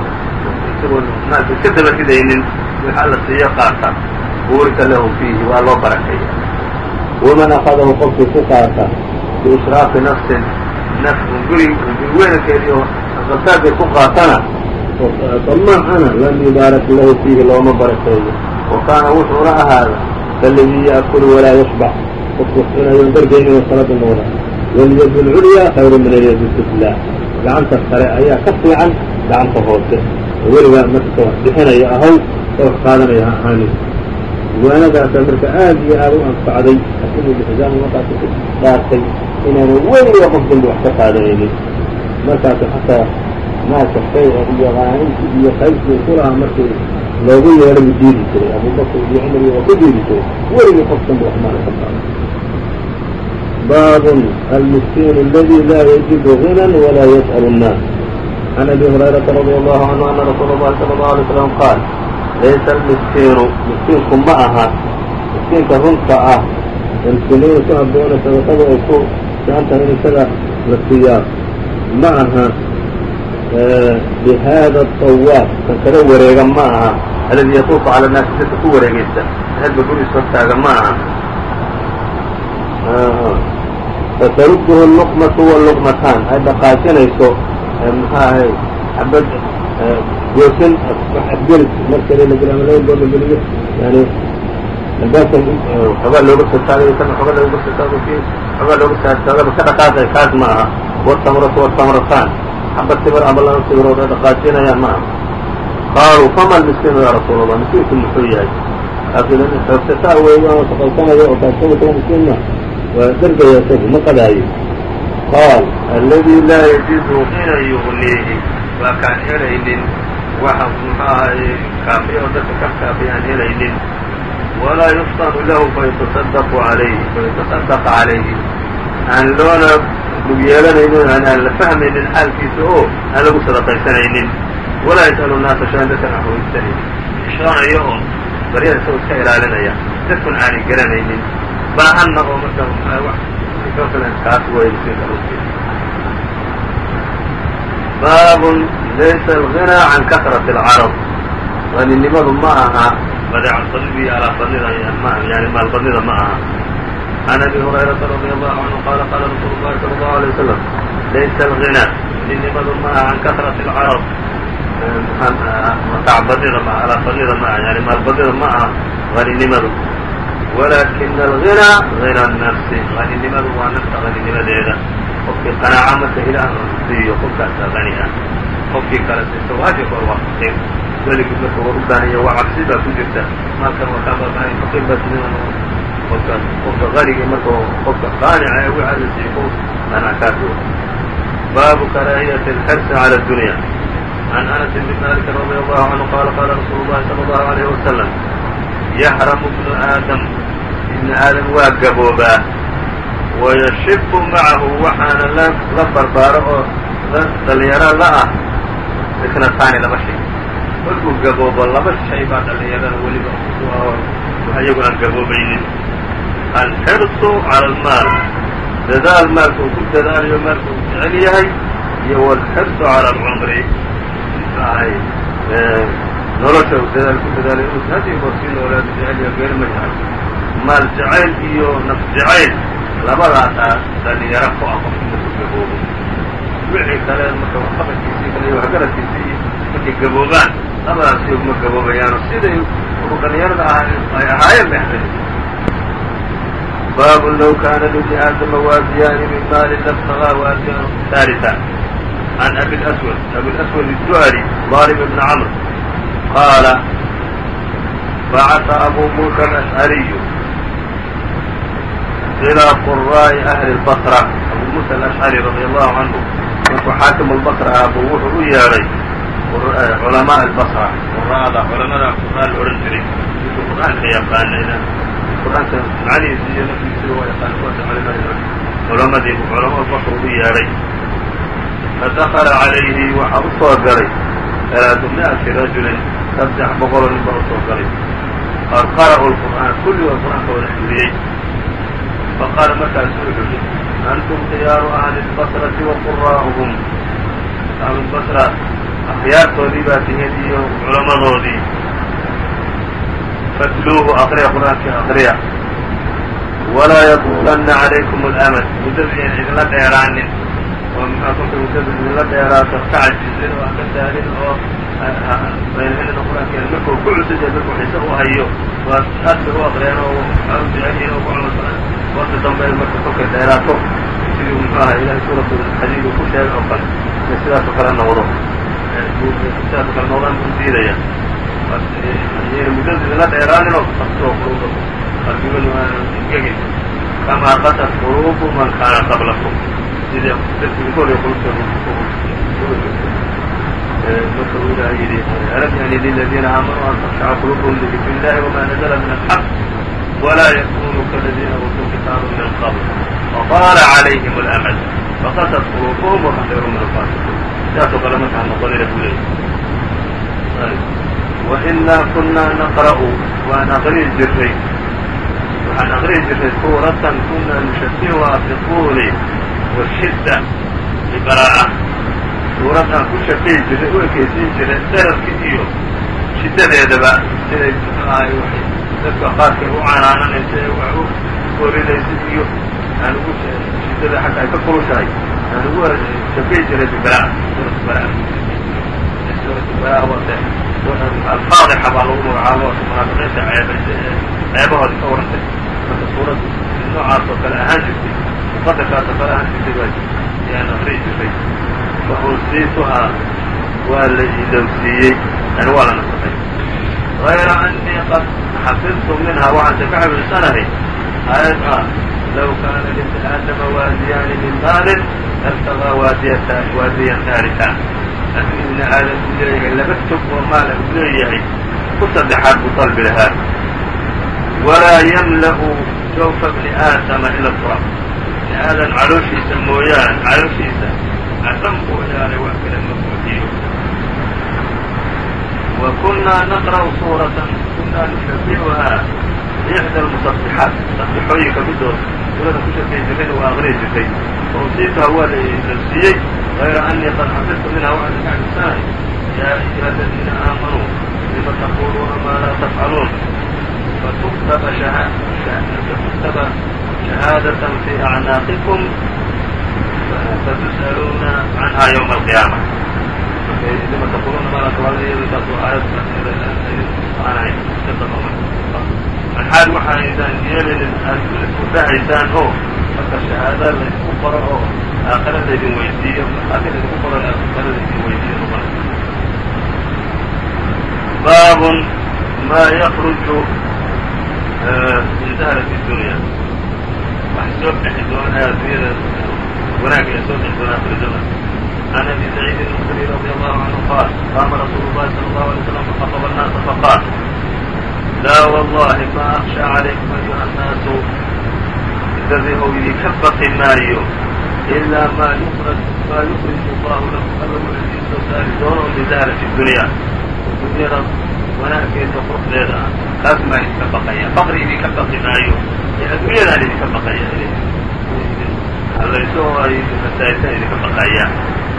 isagoon maalka iska daba ridaynin waxa la siiyo qaata buurika lahu fiihi waa loo barakeeya waman akadahu qofkii ku qaata biishraafi nafsin naf guri guriweynankeedii oo aqaltaagay ku qaatana damaacana lam yubaarak lahu fiihi looma barakeeyo wa kaana wuxuuna ahaada kaladii yaأkulu walaa yashbac qofku cunayoon dargaynin oo salada noqda walyad اlculyaa khayru min alyad suflaa gacanta sare ayaa ka fiican gacanta hoose oo weligaa marka wax bixinaya ahow ka wax qaadanaya ha ahaanin marka aad iyo aad u anfacday xakim ibn xisaam markaasu ku dhaartay inaanu weliga qof dambi wax ka qaadanaynin markaasu xataa maalka shayga iyo qanaa'inti iyo qaybkii kulahaa markii loogu yeedhay u diidi jiray abubakr iyo cumar iyo waa ku diidi jiray weligii qof dambi wax maala ka qaado baabun almiskiin aladi laa yajidu ginan walaa yas'l الnaas can abi hurayrata radi allahu canhu ana rasuula اllahi salى اlahu alay slam qaal laysa almiskiinu miskiinku ma aha miskiinka runta ah miskiinimada ku habboona sadaqadu ay ku fican tahay in isaga la siiyaa ma aha bihada awaaf kan kaga wareega ma aha aladi yatuufu cala naasi dadka ku wareegaysa hadba guriis hortaaga ma aha fatarudduhu luqmatu waluqmataan ay dhaqaajinayso maxaa ahay xabad goosan waxadgeli markale la geliyo ama laba goor la geliyo yani albaabkan xoogaa looga soo taagayo kana xoogaa looga soo taago kii xoogaa looga saartaagaba ka dhaqaaqay kaas ma aha watamratu watamrataan xabad timir ama laba timirood ay dhaqaajinayaan ma aha qaaluu fama almiskiinu yaa rasuul allah miskiinku muxuu yahay laakiin xoogsataa weeyaan oo oo kaasagao miskiinna waa dargaya isagu ma qadaayo qaal aladi laa yajidu ina yugniihi waa kaan helaynin waxa muxuu kaafiya oo dadka ka kaafiya aan helaynin walaa yufطanu lahu fayatasadaqu alayhi fayataصadaqa calayhi aan loona lug yeelanaynin aan aan la fahmaynin xaalkiisa oo aan lagu sadaqaysanaynin walaa yas'alu naasa shaan dadkan wax weydisanaynin ishanayo oo baryada isagoo iska ilaalinaya. Dadkun aanay garanaynin. Baahanna oo marka kaas baabun laysa alghinaa can kasrat alcarab qaninimadu ma aha. Badeecadbadnida iyo alaafbadnida yani maalbadnida ma aha. Can abi hurayrata radia allahu canhu qaala qaala rasuulu llahi sala allahu alay wasalam laysa alghinaa qaninimadu ma aha can kasrat alcarab matac badida ma alaaq badida ma aha yani maal badida ma aha qaninimadu walakina alghinaa hina nafsi qaninimadu waa nafta qaninimadeeda qofkii qanaaca marka ilaah siiyo qofkaasaa qani ah qofkii kale siisa waaji waa faqiir weligii marka waa u waa cabsi baa ku jirta maalkan waa kaa baa sidan qofka qofka qaniga marka qofka qaanica ee ugu cadasiiyo qanackaas baabu karaahiyati alxirsi cala dunya can anas bn malik radi allahu canhu qaala qaala rasuulu llahi salى allahu alayh wasalam yaxramu bnu aadam ibnu aadam waa gaboobaa wayashibu macahu waxaana la barbaaro oo dhalinyaro la ah isnataani laba shay kolkuu gaboobo laba shay baa dhalinyarada weliba ayagu aan gaboobaynin alxirsu cala almaal dadaal maalka uu ku dadaalayo maalka uu jecel yahay iyo walxirsu cala alcumri ahay nolosha u haddii goor sii jecel iyo geel ma yahay maal jacayl iyo naf jacayl labadaasa dhalinyaro ko-a qofku markuu gaboobo wixii kale marka waxqabankiisii kale iyo waxgaradkiisii markay gaboobaan labadaasi uma gaboobayaano siday dhalinyarada ay ahaayeen bay ahayn bab low kana lbni aadama waadiyani min maali labtaqaahu adian haaliثa عن أبي الأسود أبي الأسود الدؤلي ضارب بن عمرو قال بعث أبو موسى الأشعري إلى قراء أهل البصرة أبو موسى الأشعري رضي الله عنه markuu xaakim البصرة ah buu wuxuu u yeedhay culamaa البصرة quraada culamada qur'aan la odhan jiray midkuu qur'aanka yaqaanayna qur'aanka macnihiisa iyo naftiisa waa yaqaan kuwaasa culimadii culamadii culama البصر u yeedhay fadakla عalayhi waxaa u soo galay ثaلaaثu miئati rajulin saddex boqoloo nin baa usoo galay qad qara'u الqur'aan kulligood qur'aanka wada xifdiyey faqaala markaasu wuxuu yihi antum khiyaaru ahli الbصrati وaqura'uhum ahlulbasra akhyaartoodii baa tihiin iyo culamadoodii fatluuhu akriya qur'aankii akriya walaa yaquulanna calaykum اlamad muddadii aan idinla dheeraanin oo muxua kolkay muddada idinla dheeraato ka cajizin oo ka daalin oo baynhelina qur'aankeena markuu ku cusub yahay markuu xiise u hayo waad aadka u aqriyaan oo waxaa u jecelyihin oo ku camalsanan waqti dambe marka kolkay dheeraato sidii muxuu ahaa ilahay suuratu xadiid uu ku sheegay oo kale inay sidaasoo kale noqdo sidaasoo kale noqdaan buu diidaya ayayna muddada idinla dheeraanin oo ka soo quluuba qalbiganu aanan ingegin kamaa qasad quluubu man kaana qablakum sidii dadkii qulubtooda marka uu ilaah yidhi alam yani liladiina aamanuu an takshaca quluubahum lidikri illahi wama nazla min alxaq walaa yakunuu kaladiina uutuu kitaaba min qabl faqaala calayhim اlamad faqasad quluubuhum wakasiru min alfaasiqiin sidaasoo kale markaa noqonina buu leeyay wainaa kunaa naqra'u waan aqri'i jirnay waxaan aqri'i jirnay suuratan kunaa nushabihuhaa fi tuuli washidda bibaraa'a suurad aan ku shakiyi jirnay u ekeysiin jirnay dararka iyo shiddadeedaba siday muxuahay waxay dadka qaadkay u canaananaysa ee wax u korinaysa iyo aan ugu shiddada xagga ay ka kulushahay. Aan ugu shakiyi jiray bibaraa'a suuratu baraa'a suuratu baraa'a waate alfaadixa baa lagu magacaabo munaafiqiinta ceebaysa ee ceebahoodii ka warantay. Marka suuraddu noocaas oo kale ahaan jirtay muqadarkaas oo kale ahaan jirtay baa ayaan aqri'i jirtay fa unsiituhaa waa la ilowsiiyey yani waa la nasakay غayra أنii qad xafidtu minhaa waxaanse ka xifdidsanahay aayad ah low kaana libni aadama waadiyaani min maalin labtagaa waadiyan ثaalثa haddii ibni aadam uu leeyahay laba tog oo maala uu leeyahay ku saddexaad buu dalbi lahaa walaa yamla'u jawfa bni aadama ila turab aadan caloohiisa mooyaan calooshiisa asan buu ilaalay wax kale mabuuxiyo wa kunnaa naqra'u suuratan kunnaa nushabicuhaa biixda almusabixaat sabixooyinka middood surada ku shakay jirtayna waa aqriyi jirtay fausiitaha waa la darsiiyey غayra anii qad xafidtu minha waxaan ka xafidsanay yaa ayuha aladiina aamanuu lima taquuluuna maa laa tafcaluun fatugtaba shahaada fii أcnaaqikum fatus'aluuna canha ywma الqiyaama lima taquluuna maa laa tafcaluun iyado taas aayad maxaad waxaydaan yeelinin aad ku dhahaysaan oo marka shahaada laysku qoro oo aakhira laydin weydiiyo markhaati laydinku qoro aakhira laydin weydiiyo noqon baabun maa yakruju min dahrati dunya wax soo bixi doona addunyada wanaagga ee soo bixi doona akhir zaman عن أبي سعيد الخدري رضي الله عنه قال قام رسول الله صلى الله عليه وسلم فخطب الناس فقال لا والله ما أخشى عليكم أيها الناس الذي هو idinka baqi maayo إilaa ma ykrج ma yukrij allahu lakum alla wuxuu idin soo saari doono min dahrati dunya dunyada wanaaggeeda quruxdeeda ah kaas maa idinka baqaya baqri idinka baqi maayo ee addunyadaan idinka baqaya hallayso oo ay masaa'ilkan idinka baqaya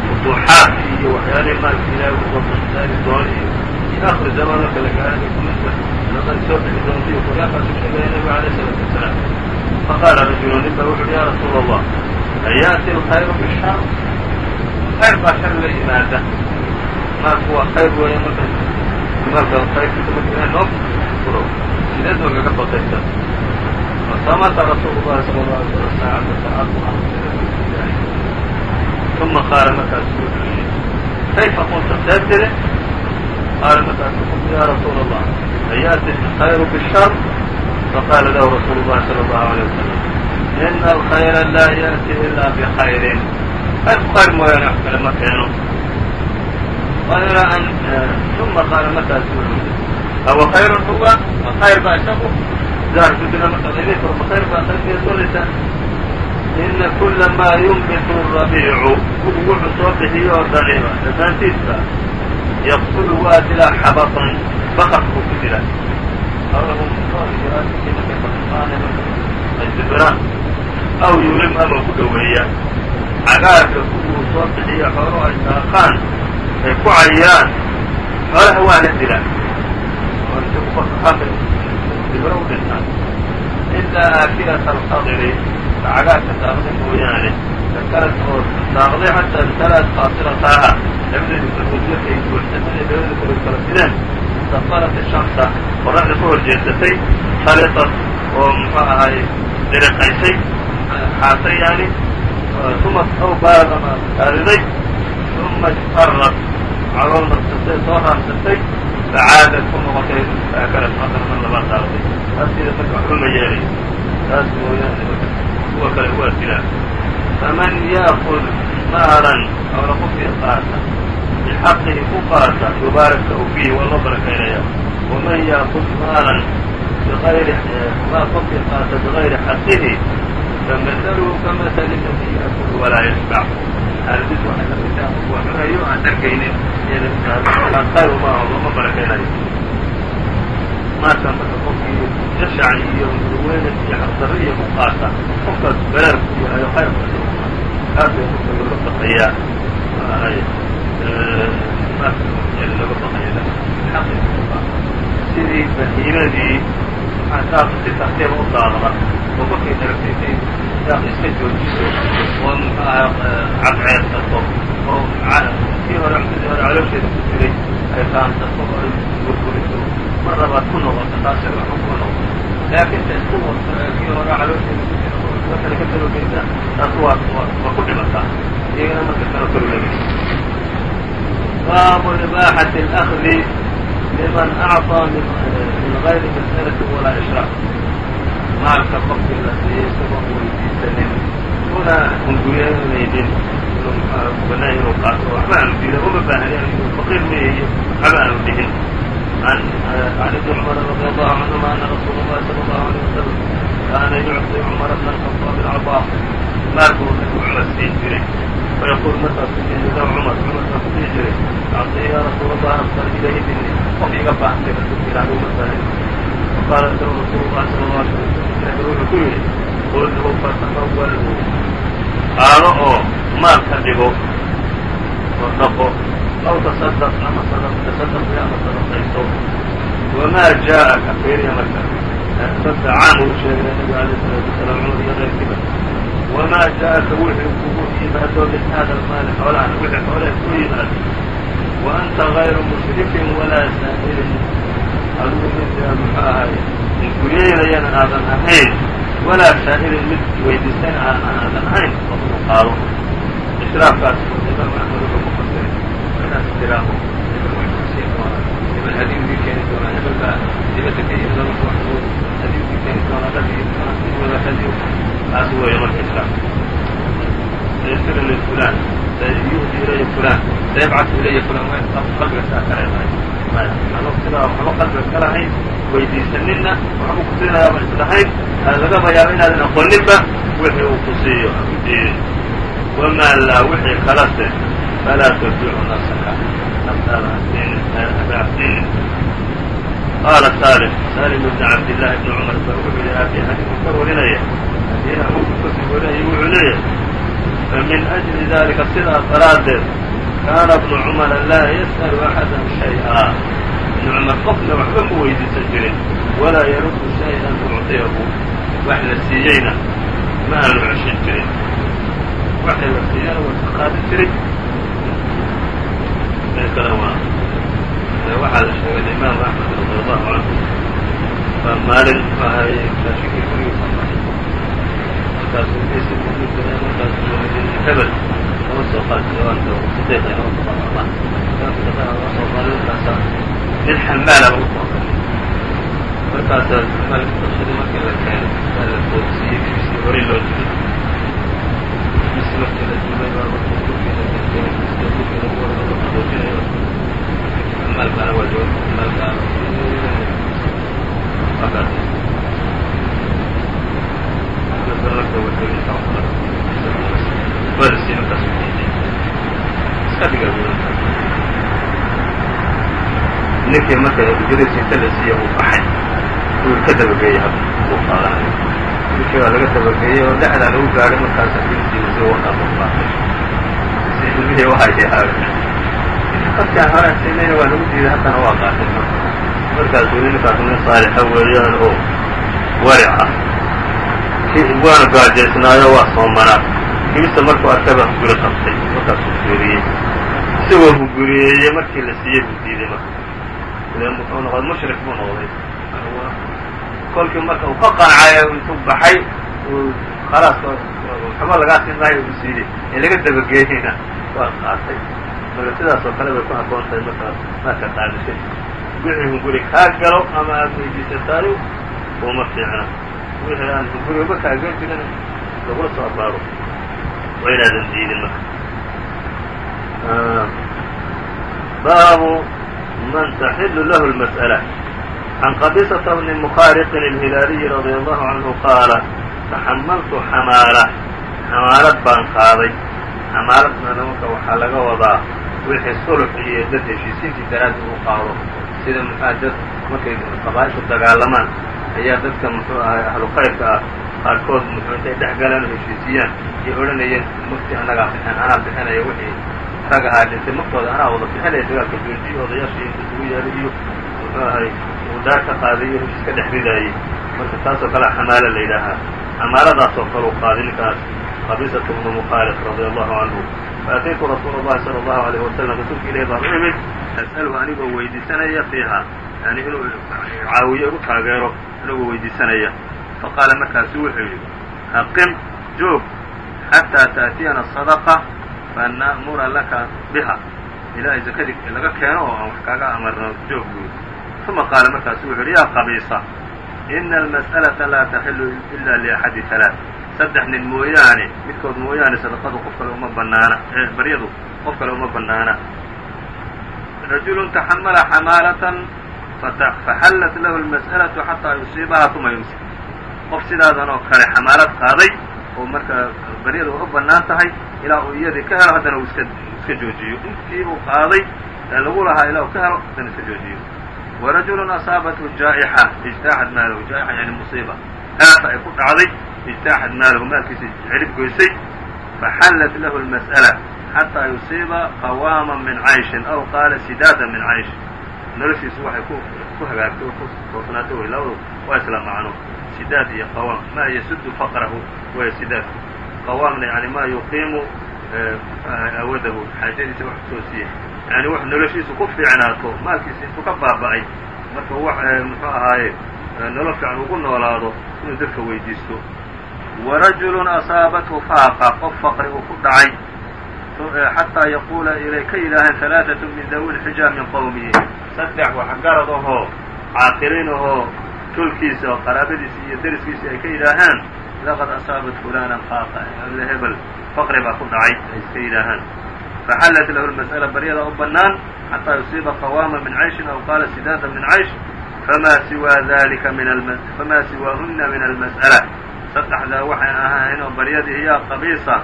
futuuxaad iyo waxyaalihii maarka ilaahay uu soo saari doono iyo iyo akri zaman marka la gaarayo kumasa laqad soo bixi doontiyo khilaafaasu sheegaya nebigu alayh isalaatu wasalaam faqaala rajulu nin ba wuxu uhi ya rasuula allah ayaati alkhayru bishar khayr baa shar la yimaada maalku waa khayr weeye marka noo furo sideed noogaga baqaysa fasamata rasuulu llahi sala allahu alay slam saacata saacad uma qaala markaasu wuxuu yihi kayfa qulta see tiri qaala markaasu qultu ya rasuula allah ayaati alkhayru bishar faqaala lahu rasuulu llahi sala allahu alay wasalam ina alkhayra laa yaأti ila bkhayrin khayrku khayr mooyaane wax kale ma uma qaala markaas awa khayru huwa ma khayr baa isagu zaarkudina markaad idin furo ma khayr baa khayrkeeda doonaysaa ina kula maa yunbitu rabiicu wuxuu soo bixiyo oo dhaniba dhammaantiisba yaqtulu waa dilaa xabatan bakar buu ku dilaa biraan aw yulim ama ku dhoweeya cagaarka kuwuu soo bixiyo xoolo ay daaqaan ay ku cayaan xoolaha waana dilaa oo isagu qofka dibro u dhintaan ilaa aakilata alqadri cagaarka daaqday mooyaane. Daaqday xataa ibtalaad qaasilataha labadeedu safarat shamsa qoraxda ku horjeesatay. Khaliqad oo muxuu ahay diriqaysay xaasay yani uma aw baarama kaariday uma isqarad calool narsatay soo raarsatay facaadad ku noqotay faakalad masar mar labaad daaqday taas sida marka waxba ma yeelay taas mooyaane kuwa kale waa dilaa. Faman yaakud maalan xoola qofkii qaata. Bixaqihi ku qaata yubaarak lahu fiihi waa loo barakaynaya. Waman yaakud maalan biayri maa qofkii qaata bigayri xaqihi famahaluhu kamasali ladii yaakulu walaa yashbac xaaladiis waxay la mid tahay kuwa cunayo aan dhargaynin khayr maaho looma barakaynayo maarka marka qofkii jashac iyo murweyne iyo xaqdarro iyo ku qaata qofkaas balaar ku yahayo khayr aad bay qofka looga baqayaa looga baqaya sidii bahiimadii daaqi si tartiiba u daaqda oo markay daragtay daaqi iska joojiso oo muxuu aha cadceedsato oo kii hore cudadii hore caloosheeda ku jiray ay qaansato oo gurguriso mar labaad ku noqoto taasi waxba kuma noqoto laakiin ta isku wato kii hore caloosheeda ku jira wakale ka darogeysa taas waa waa ku dhimataa iyagana marka kalo karulegay baabu ibaaxati اlأkdi liman acطىa min gayri mas'alati walaa ishraaq maalka qofkii la siiyey isagoo weydiisanin una hunguriyanaynin inuu banaan inuu qaato waxba aanu diida uma baahnayn inuu faqiir mayayo waxba aanu dhihin عن عن ابن عمر رضي الله عنهما أن رسول الله صلى الله عليه وسلم كان يعطي عمر بن الخطاب العطاء maalku nabigu cumar siin jiray fayaquul markaasu lahu cumar cumarkaasu dhihi jiray actii yaa rasuulallah absar ilayhi bini qof iga baahantay rasuulka ilaahay umasahay faqaala lahu rasuulullahi sala allahu alay wasalam ilahi wuxuu ku yidhi qul lahu fatamawalhu qaado oo maalka dhigo oo dhaqo aw tasadaq ama tasadaqi ama sadaqayso wamaa jaa'aka fiiriya marka dadka caam uu sheegay nabiga alayh salaatu wasalaam cumar iyo qayrkiiba wamaa jaaءaka wixii kugu yimaado min hada almaali xoolahan wixii xoolaha ku yimaado wa anta gayru mushrikin walaa saa'ilin adigu mid muxuu ahay inkuyeynayana aadan ahayn walaa saa'ilin mid weydiisana aadan ahayn qofku qaado ishraafkaas imaam axmed wuxuu ku fasiray inaad istiraaho hebel wuxuu doonaa hadiidii keeni doonaa hebel baa dibadda ka yimid waxuu hadiidii keeni doonaa dhadhigi doonaa in wada hadiyo taas weeye marka ishraaf sayasiru lifulan sayuhdi ilaya fulan sayabcatu ilaya fulan qalbiga saa ka reebahay maya sidaa waxba qalbiga ka lahayn weydiisaninna waxbuu ku siinayaaba islahayn lagaba yaabo inaadan aqooninba wixii uu ku siiyo aku wamaa laa wixii kalase falaa tabiicu nafsaka. Naftaada hadaafdinin qaala salim. Salim ibn cabdillahi bni cumar ba wuxuu yihi abi xadiiku ka warinaya abiha wuxuu ka sii warinaya wuxuu leeyahay famin ajli dalika sidaa daraaddeed kaana bnu cumara laa yas'alu axadan shay-a cumar qofna waxba ku weydiisan jirin walaa yarudu shay-an ucطiyahu wax la siiyeyna ma aanu ceshan jirin waxay la siiyana waa iska qaadan jiray kale waa waxaa la sheegay imaam axmed radi allahu canhu baa maalin muxuu ahay raashinkii gurigiisa maray markaasuu isi kugudaray markaasuu hebel lama soo qaatay waanta sideed ay laba boqol codaan saddex lama soo qaaday markaasaa nin xamaala lagu soo qaday markaasaa xamaalka dashadii markii la keenay aa la toosiyey kiisii hore loo dilay kisi markii la dilay baa markuu gurgii la dintay kiska gurgii lagu wada lagu qaboojinayo xamaalkaana waa jooga xamaalkaana markaas warsi markaas diiday iska dhiga ninkii marka jiriis inta la siiya uu baxay uu ka dabageeyey hab uu qaadanayo ninkii waa laga dabageeyey oo dhexdaa lagu gaadhay markaas jiriisiina si wadaa u qaatay si ilmihii waxay haaga qadkaan hore siinayna waa lagu diiday haddana waa qaatay markaasuu ninkaas nin saalixa weeyaan oo waric ah waana gaajaysnaayo waa soomanaa kiisa markuu arkaba hunguri qabtay markaasuu guriyey. Isagoo hunguriyeeyey markii la siiyey buu diiday marka. Muxuu noqday? Mushrik buu noqday. Kolkii marka uu ka qancay intuu baxay khalaas xuma lagaa siin uu siiyey. Ee laga dabageeyeyna waa qaatay. Marka sidaas kale bay ku haboon tahay marka marka qaadishay. Wixii hunguri kaa galo ama aada weydiisataayo uma fiicna wixii aan hunguriba ka hagen jirin lagula soo abaaro waa inaadan diidin marka baabu man taxilu lahu اlmas'ala can qabisata bni mukhariqin اlhilaaliyi radia allahu canhu qaala taxamaltu xamaala xamaalad baan qaaday xamaaladnana marka waxaa laga wadaa wixii sulx iyo dad heshiisiintii daraadda uu qaado sida maxaa dad markay qabaaishu dagaalamaan ayaa dadka muxuu ahay ahlu khayrka ah qaarkood muxuu intay dhex galaan oo heshiisiyaan iyo odhanayeen mafti annagaa bixin anaa bixinaya wixii rag ahaa dhintay. Maftooda anaa wada bixinaya dagaalka joojiyo odayaashii inta isugu yeelay iyo muxuu ahay ka qaaday iyo heshiis ka dhex ridaayey marka taasoo kale xamaalo la yidhaahaa. Xamaaladaasoo kale qaaday ninkaas qabisata bnu mukhaaliq radia allahu canhu faataytu rasuula اllahi salى allahu alayh wasalam rasuulka ilahi baan u imid as'aluhu anigoo weydiisanaya fiiha yani inuu caawiyo igu taageero anigoo weydiisanaya faqaala markaasu wuxuu yidhi aqim joog xataa taأtiyana صadaqa fana'mura laka biha ilaahay zakadii laga keeno oo aan wax kaaga amarno joog buy uma qaala markaasu wuxu yidhi ya qabiisa ina almas'alaةa laa taxilu ila liaxadi ثalaaث saddex nin mooyaane midkood mooyaane sadaqadu qof kale uma banaana baryadu qof kale uma banaana rajulu taxamala xamaalatan faxallat lahu lmas'alatu xataa yusiibahaa uma yumsik qof sidaadan oo kale xamaalad qaaday oo marka baryada u bannaan tahay ilaa uu iyadii ka helo haddana uu iska joojiyo intiibuu qaaday ee lagu lahaa ilaa uu ka helo haddana iska joojiyo warajulun asaabathu jaa'ixa ijtaaxad maalahu jaa'ixa yani musiiba aafa ay ku dhacday ijtaaxad maalahu maalkiisa cirib goysay faxallat lahu lmas'ala xataa yusiiba qawaama min cayshin aw qaala sidaadan min cayshin noloshiisu waxay ku hagaagtay ku toosnaatay way labadu waa isla macno. Sidaad iyo qawaam ma yasudu faqrahu waya sidaad. Qawaamna yani ma yuqiimu awadahu. Xaajadiisa wax toosiya yani wax noloshiisu ku fiicnaato maalkiisa intuu ka baaba'ay marka wax muxuu ahaaye nolol fiican ugu noolaado inuu dadka weydiisto. Warajulun asaabathu faaqa qof faqri uu ku dhacay xataa yaquula ilay ka yidhaahaan halaaثatu min dawi lxijaa min qowmihi saddex waxgarad ahoo caaqiliin ahoo tolkiisa oo qaraabadiisi iyo deriskiisi ay ka yidhaahaan laqad asaabat fulanan hebel faqri baa ku dhacay ay iska yidhaahaan faxallat lahu lmas'ala baryada u bannaan xataa yusiiba qawaama min cayshin aw qaala sidaada min caysh famaa siwaa dalika min famaa siwaahuna min almas'ala. Saddexdaa waxay ahayn oo baryadii hiyaa qabiisa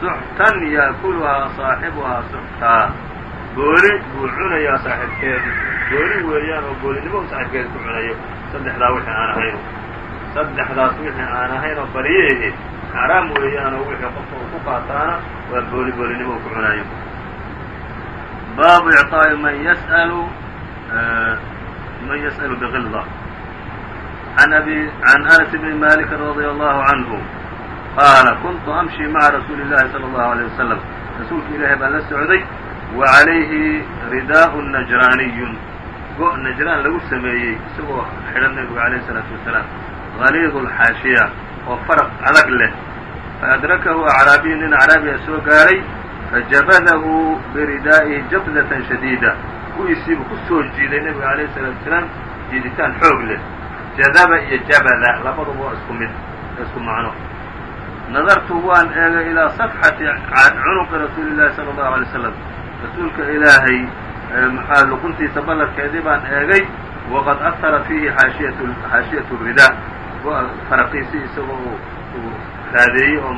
suxtan yaakuluhaa saaxibuhaa suxtaa booli buu cunayaa saaxiibkeedu booli weeyaan oo boolinimo u saaxiibkeeda ku cunayo saddexdaa wixii aan ahayn saddexdaas wixii aan ahayn oo baryeehi xaraam weeyaan oo wixii qofka uu ku qaataana waa booli boolinimo u ku cunayo baabu icطaa'i man yas'alu man yasأl bغilظة عن أبي عن أنس بن مالك رضي الله عنه qaala kuntu amشhi maعa rasuuli الlahi slى الlaهu عalيه waslم rasuulka ilaahay baan la socday wa عalayhi ridaaء najraaniy go' najraan lagu sameeyey isagoo xidhan nebigu عalيه الصلاaةu wasalaam غaliid الxaashiya oo farq adag leh faadrakahu acraabiyu nin acraabiya soo gaaray fajabadahu biridaa'ihi jabdaة shadiida kuwiisiibuu ku soo jiiday nebiga عalيه الصلاatu wasalaam jiiditaan xoog leh jadaba iyo jabada labaduba waa isku mid isku macno nadartu waan eegay ilaa safxati cunuqi rasuuli llahi sala allahu alay slam rasuulka ilaahay maxaa luquntiisa ballarkeedii baan eegay waqad ahara fiihi xaashiyat ridaa faraqiisi isagoo uu raadeeyey oo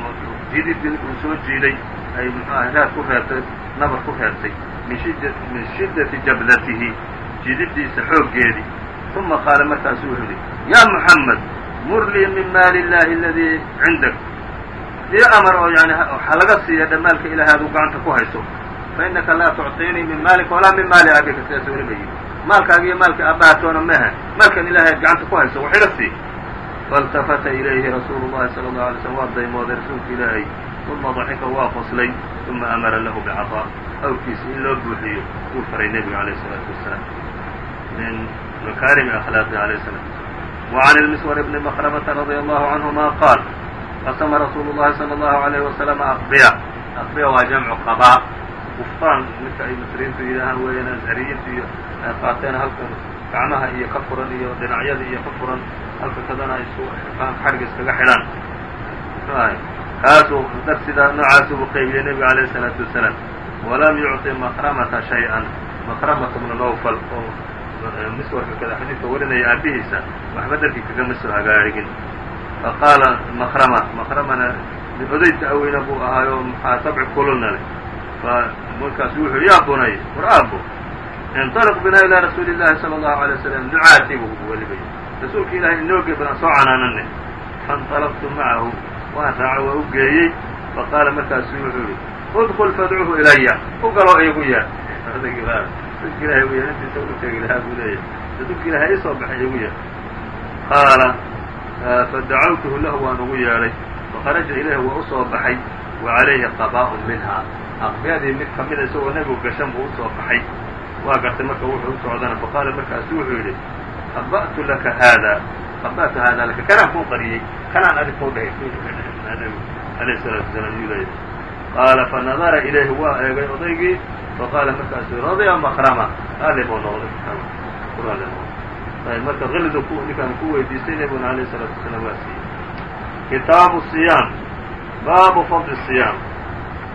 jididii uu soo jiiday ay muxuaha raad ku reebtay nabar ku reebtay min shiddati jablatihi jididiisa xooggeedii uma qaala markaasu wuxuu yihi yaa muxamed mur lii min maali illahi aladii cindak ii amar oo yani waxaa laga siiya dhamaalka ilahay aduu gacanta ku hayso fa innaka laa tucطiinii min maalika walaa min maali abika sidaas weliba yidhi maalkaaga iyo maalka aabahatoona mehe maalkan ilahay ad gacanta ku hayso wax iga sii faاltafata ilayhi rasuulu llahi salى الlahu alay slm waa daymooday rasuulka ilaahay uma daxika waa qoslay uma amara lahu bcaطaa awrkiisa in loo buuxiyo wuu faray nebiga alayh الsalaatu wasalaam min makaarimi akhlaaqi alayh الsalaatu wasalaam wa can ilmiswar bni mkrmata radي allahu canهuma qaal qasma rasuulu الlahi salى الlahu عalيyه waslm aqbiya aqbiya waa jamcu qabaa guftaan midka ay masriyiintu yidhaahaan weeyaan ashariyiintu iyo ay qaateen halka gacmaha iyo ka furan iyo dhinacyada iyo ka furan halka kadana ay isu xadhig iskaga xidhaan kaasuu dar sidaa noocaas uu qeybiyey nebiga alayh الsalaatu wasalaam walam yucطi makramata shay-an makramata bna nowfal oo miswarka kada xadiidka warinaya aabihiisa waxba darkii kagama soo hagaagin faqaala makrama makramana odayta aweyna buu ahaayo maxaa tabci kululna leh fa markaasu wuxuu yaa bunay war aabo inطaliq bina ilaa rasuuli llahi salى الlahu عalيه waslm nucaati buu welibay rasuulka ilahay inooge badan soo canaanane faاnطalqtu macahu waan raaco waa u geeyey faqaala markaasu wuxuu yihi udkl fadcuhu ilaya u galoo iigu yeer rasuulka ilahay u yeer intiisa u sheegi lahaa buu leeyahy rasuulka ilahay isoo baxay iigu yeer qaala fadacawtuhu lahu waan ugu yeedhay fakharaja ilayhi waa u soo baxay wa calayhi minha aqbiyadii mid ka isagoo nebigu gashan buu u soo baxay waa gartay marka wuxuu u faqaala markaasu wuxuu yidhi qaba'tu laka haada qaba'tu haada laka kanaan kuu qariyey kanaan adig kuu dhahay alayhi salaatu wasalaam yuu leeyahy qaala fanadara ilayhi waa eegay odaygii faqaala markaasu radiya makrama raalli buu noqday marka hildu ku ninkaan ku weydiistay nebiguna alayh الsalaatu wasalaam waa siiyey kitaabu صiyaam baabu fadl الصiyaam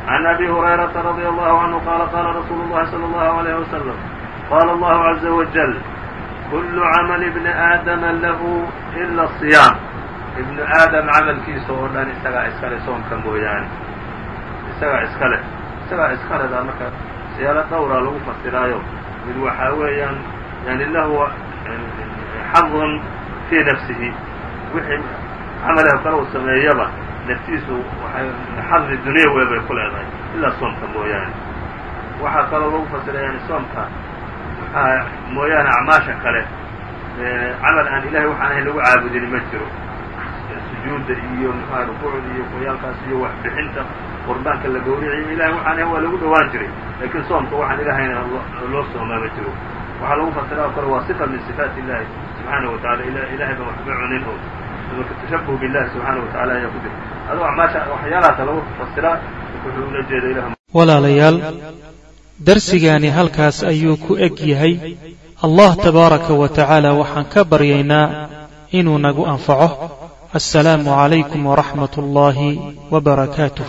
عan abi hurayraةa radي allahu canhu qaala qaala rasuulu الlahi salى الlahu عalيyه waslم qaala allahu عaزa wajل kulu camali bni aadama lahu ila الصiyaam ibnu aadam camalkiisa oo dhan isagaa iskale soomka mooyaane isagaa iskale isagaa iskaledaa marka siyaalo dhowraa lagu fasiraayo mid waxaa weeyaan yani lahu xadun fii nafsihi. Wixii camalaha kale uu sameeyaba naftiisu xadi dunyawe bay ku leedahay ilaa soomka mooyaane. Waxaa kaloo lagu fasira yani soomka maxaa mooyaane acmaasha kale camal aan ilahay waxaan ahayn lagu caabudin ma jiro. Sujuudda iyo mxua rukuucda iyo kuyaalkaas iyo waxbixinta qurbaanka la gowriciyo ilahay waxaan ahayn waa lagu dhowaan jiray. Laakiin soomka waxaan ilahayna loo soomaa ma jiro. Waxaa lagu fasira oo kale waa صifa min صifaat illahi subxaanaه wa taala ilahay baan waxba cunin oo marka tashabuh billahi subxaanaه wa taala ayaa ku jira adoo acmaasha waxyaalahaasa lagu fasiraa walaalayaal darsigaani halkaas ayuu ku eg yahay allah tabaaraka wa tacaala waxaan ka baryaynaa inuu nagu anfaco asalaamu calaykum waraxmat ullaahi wbarakaatuh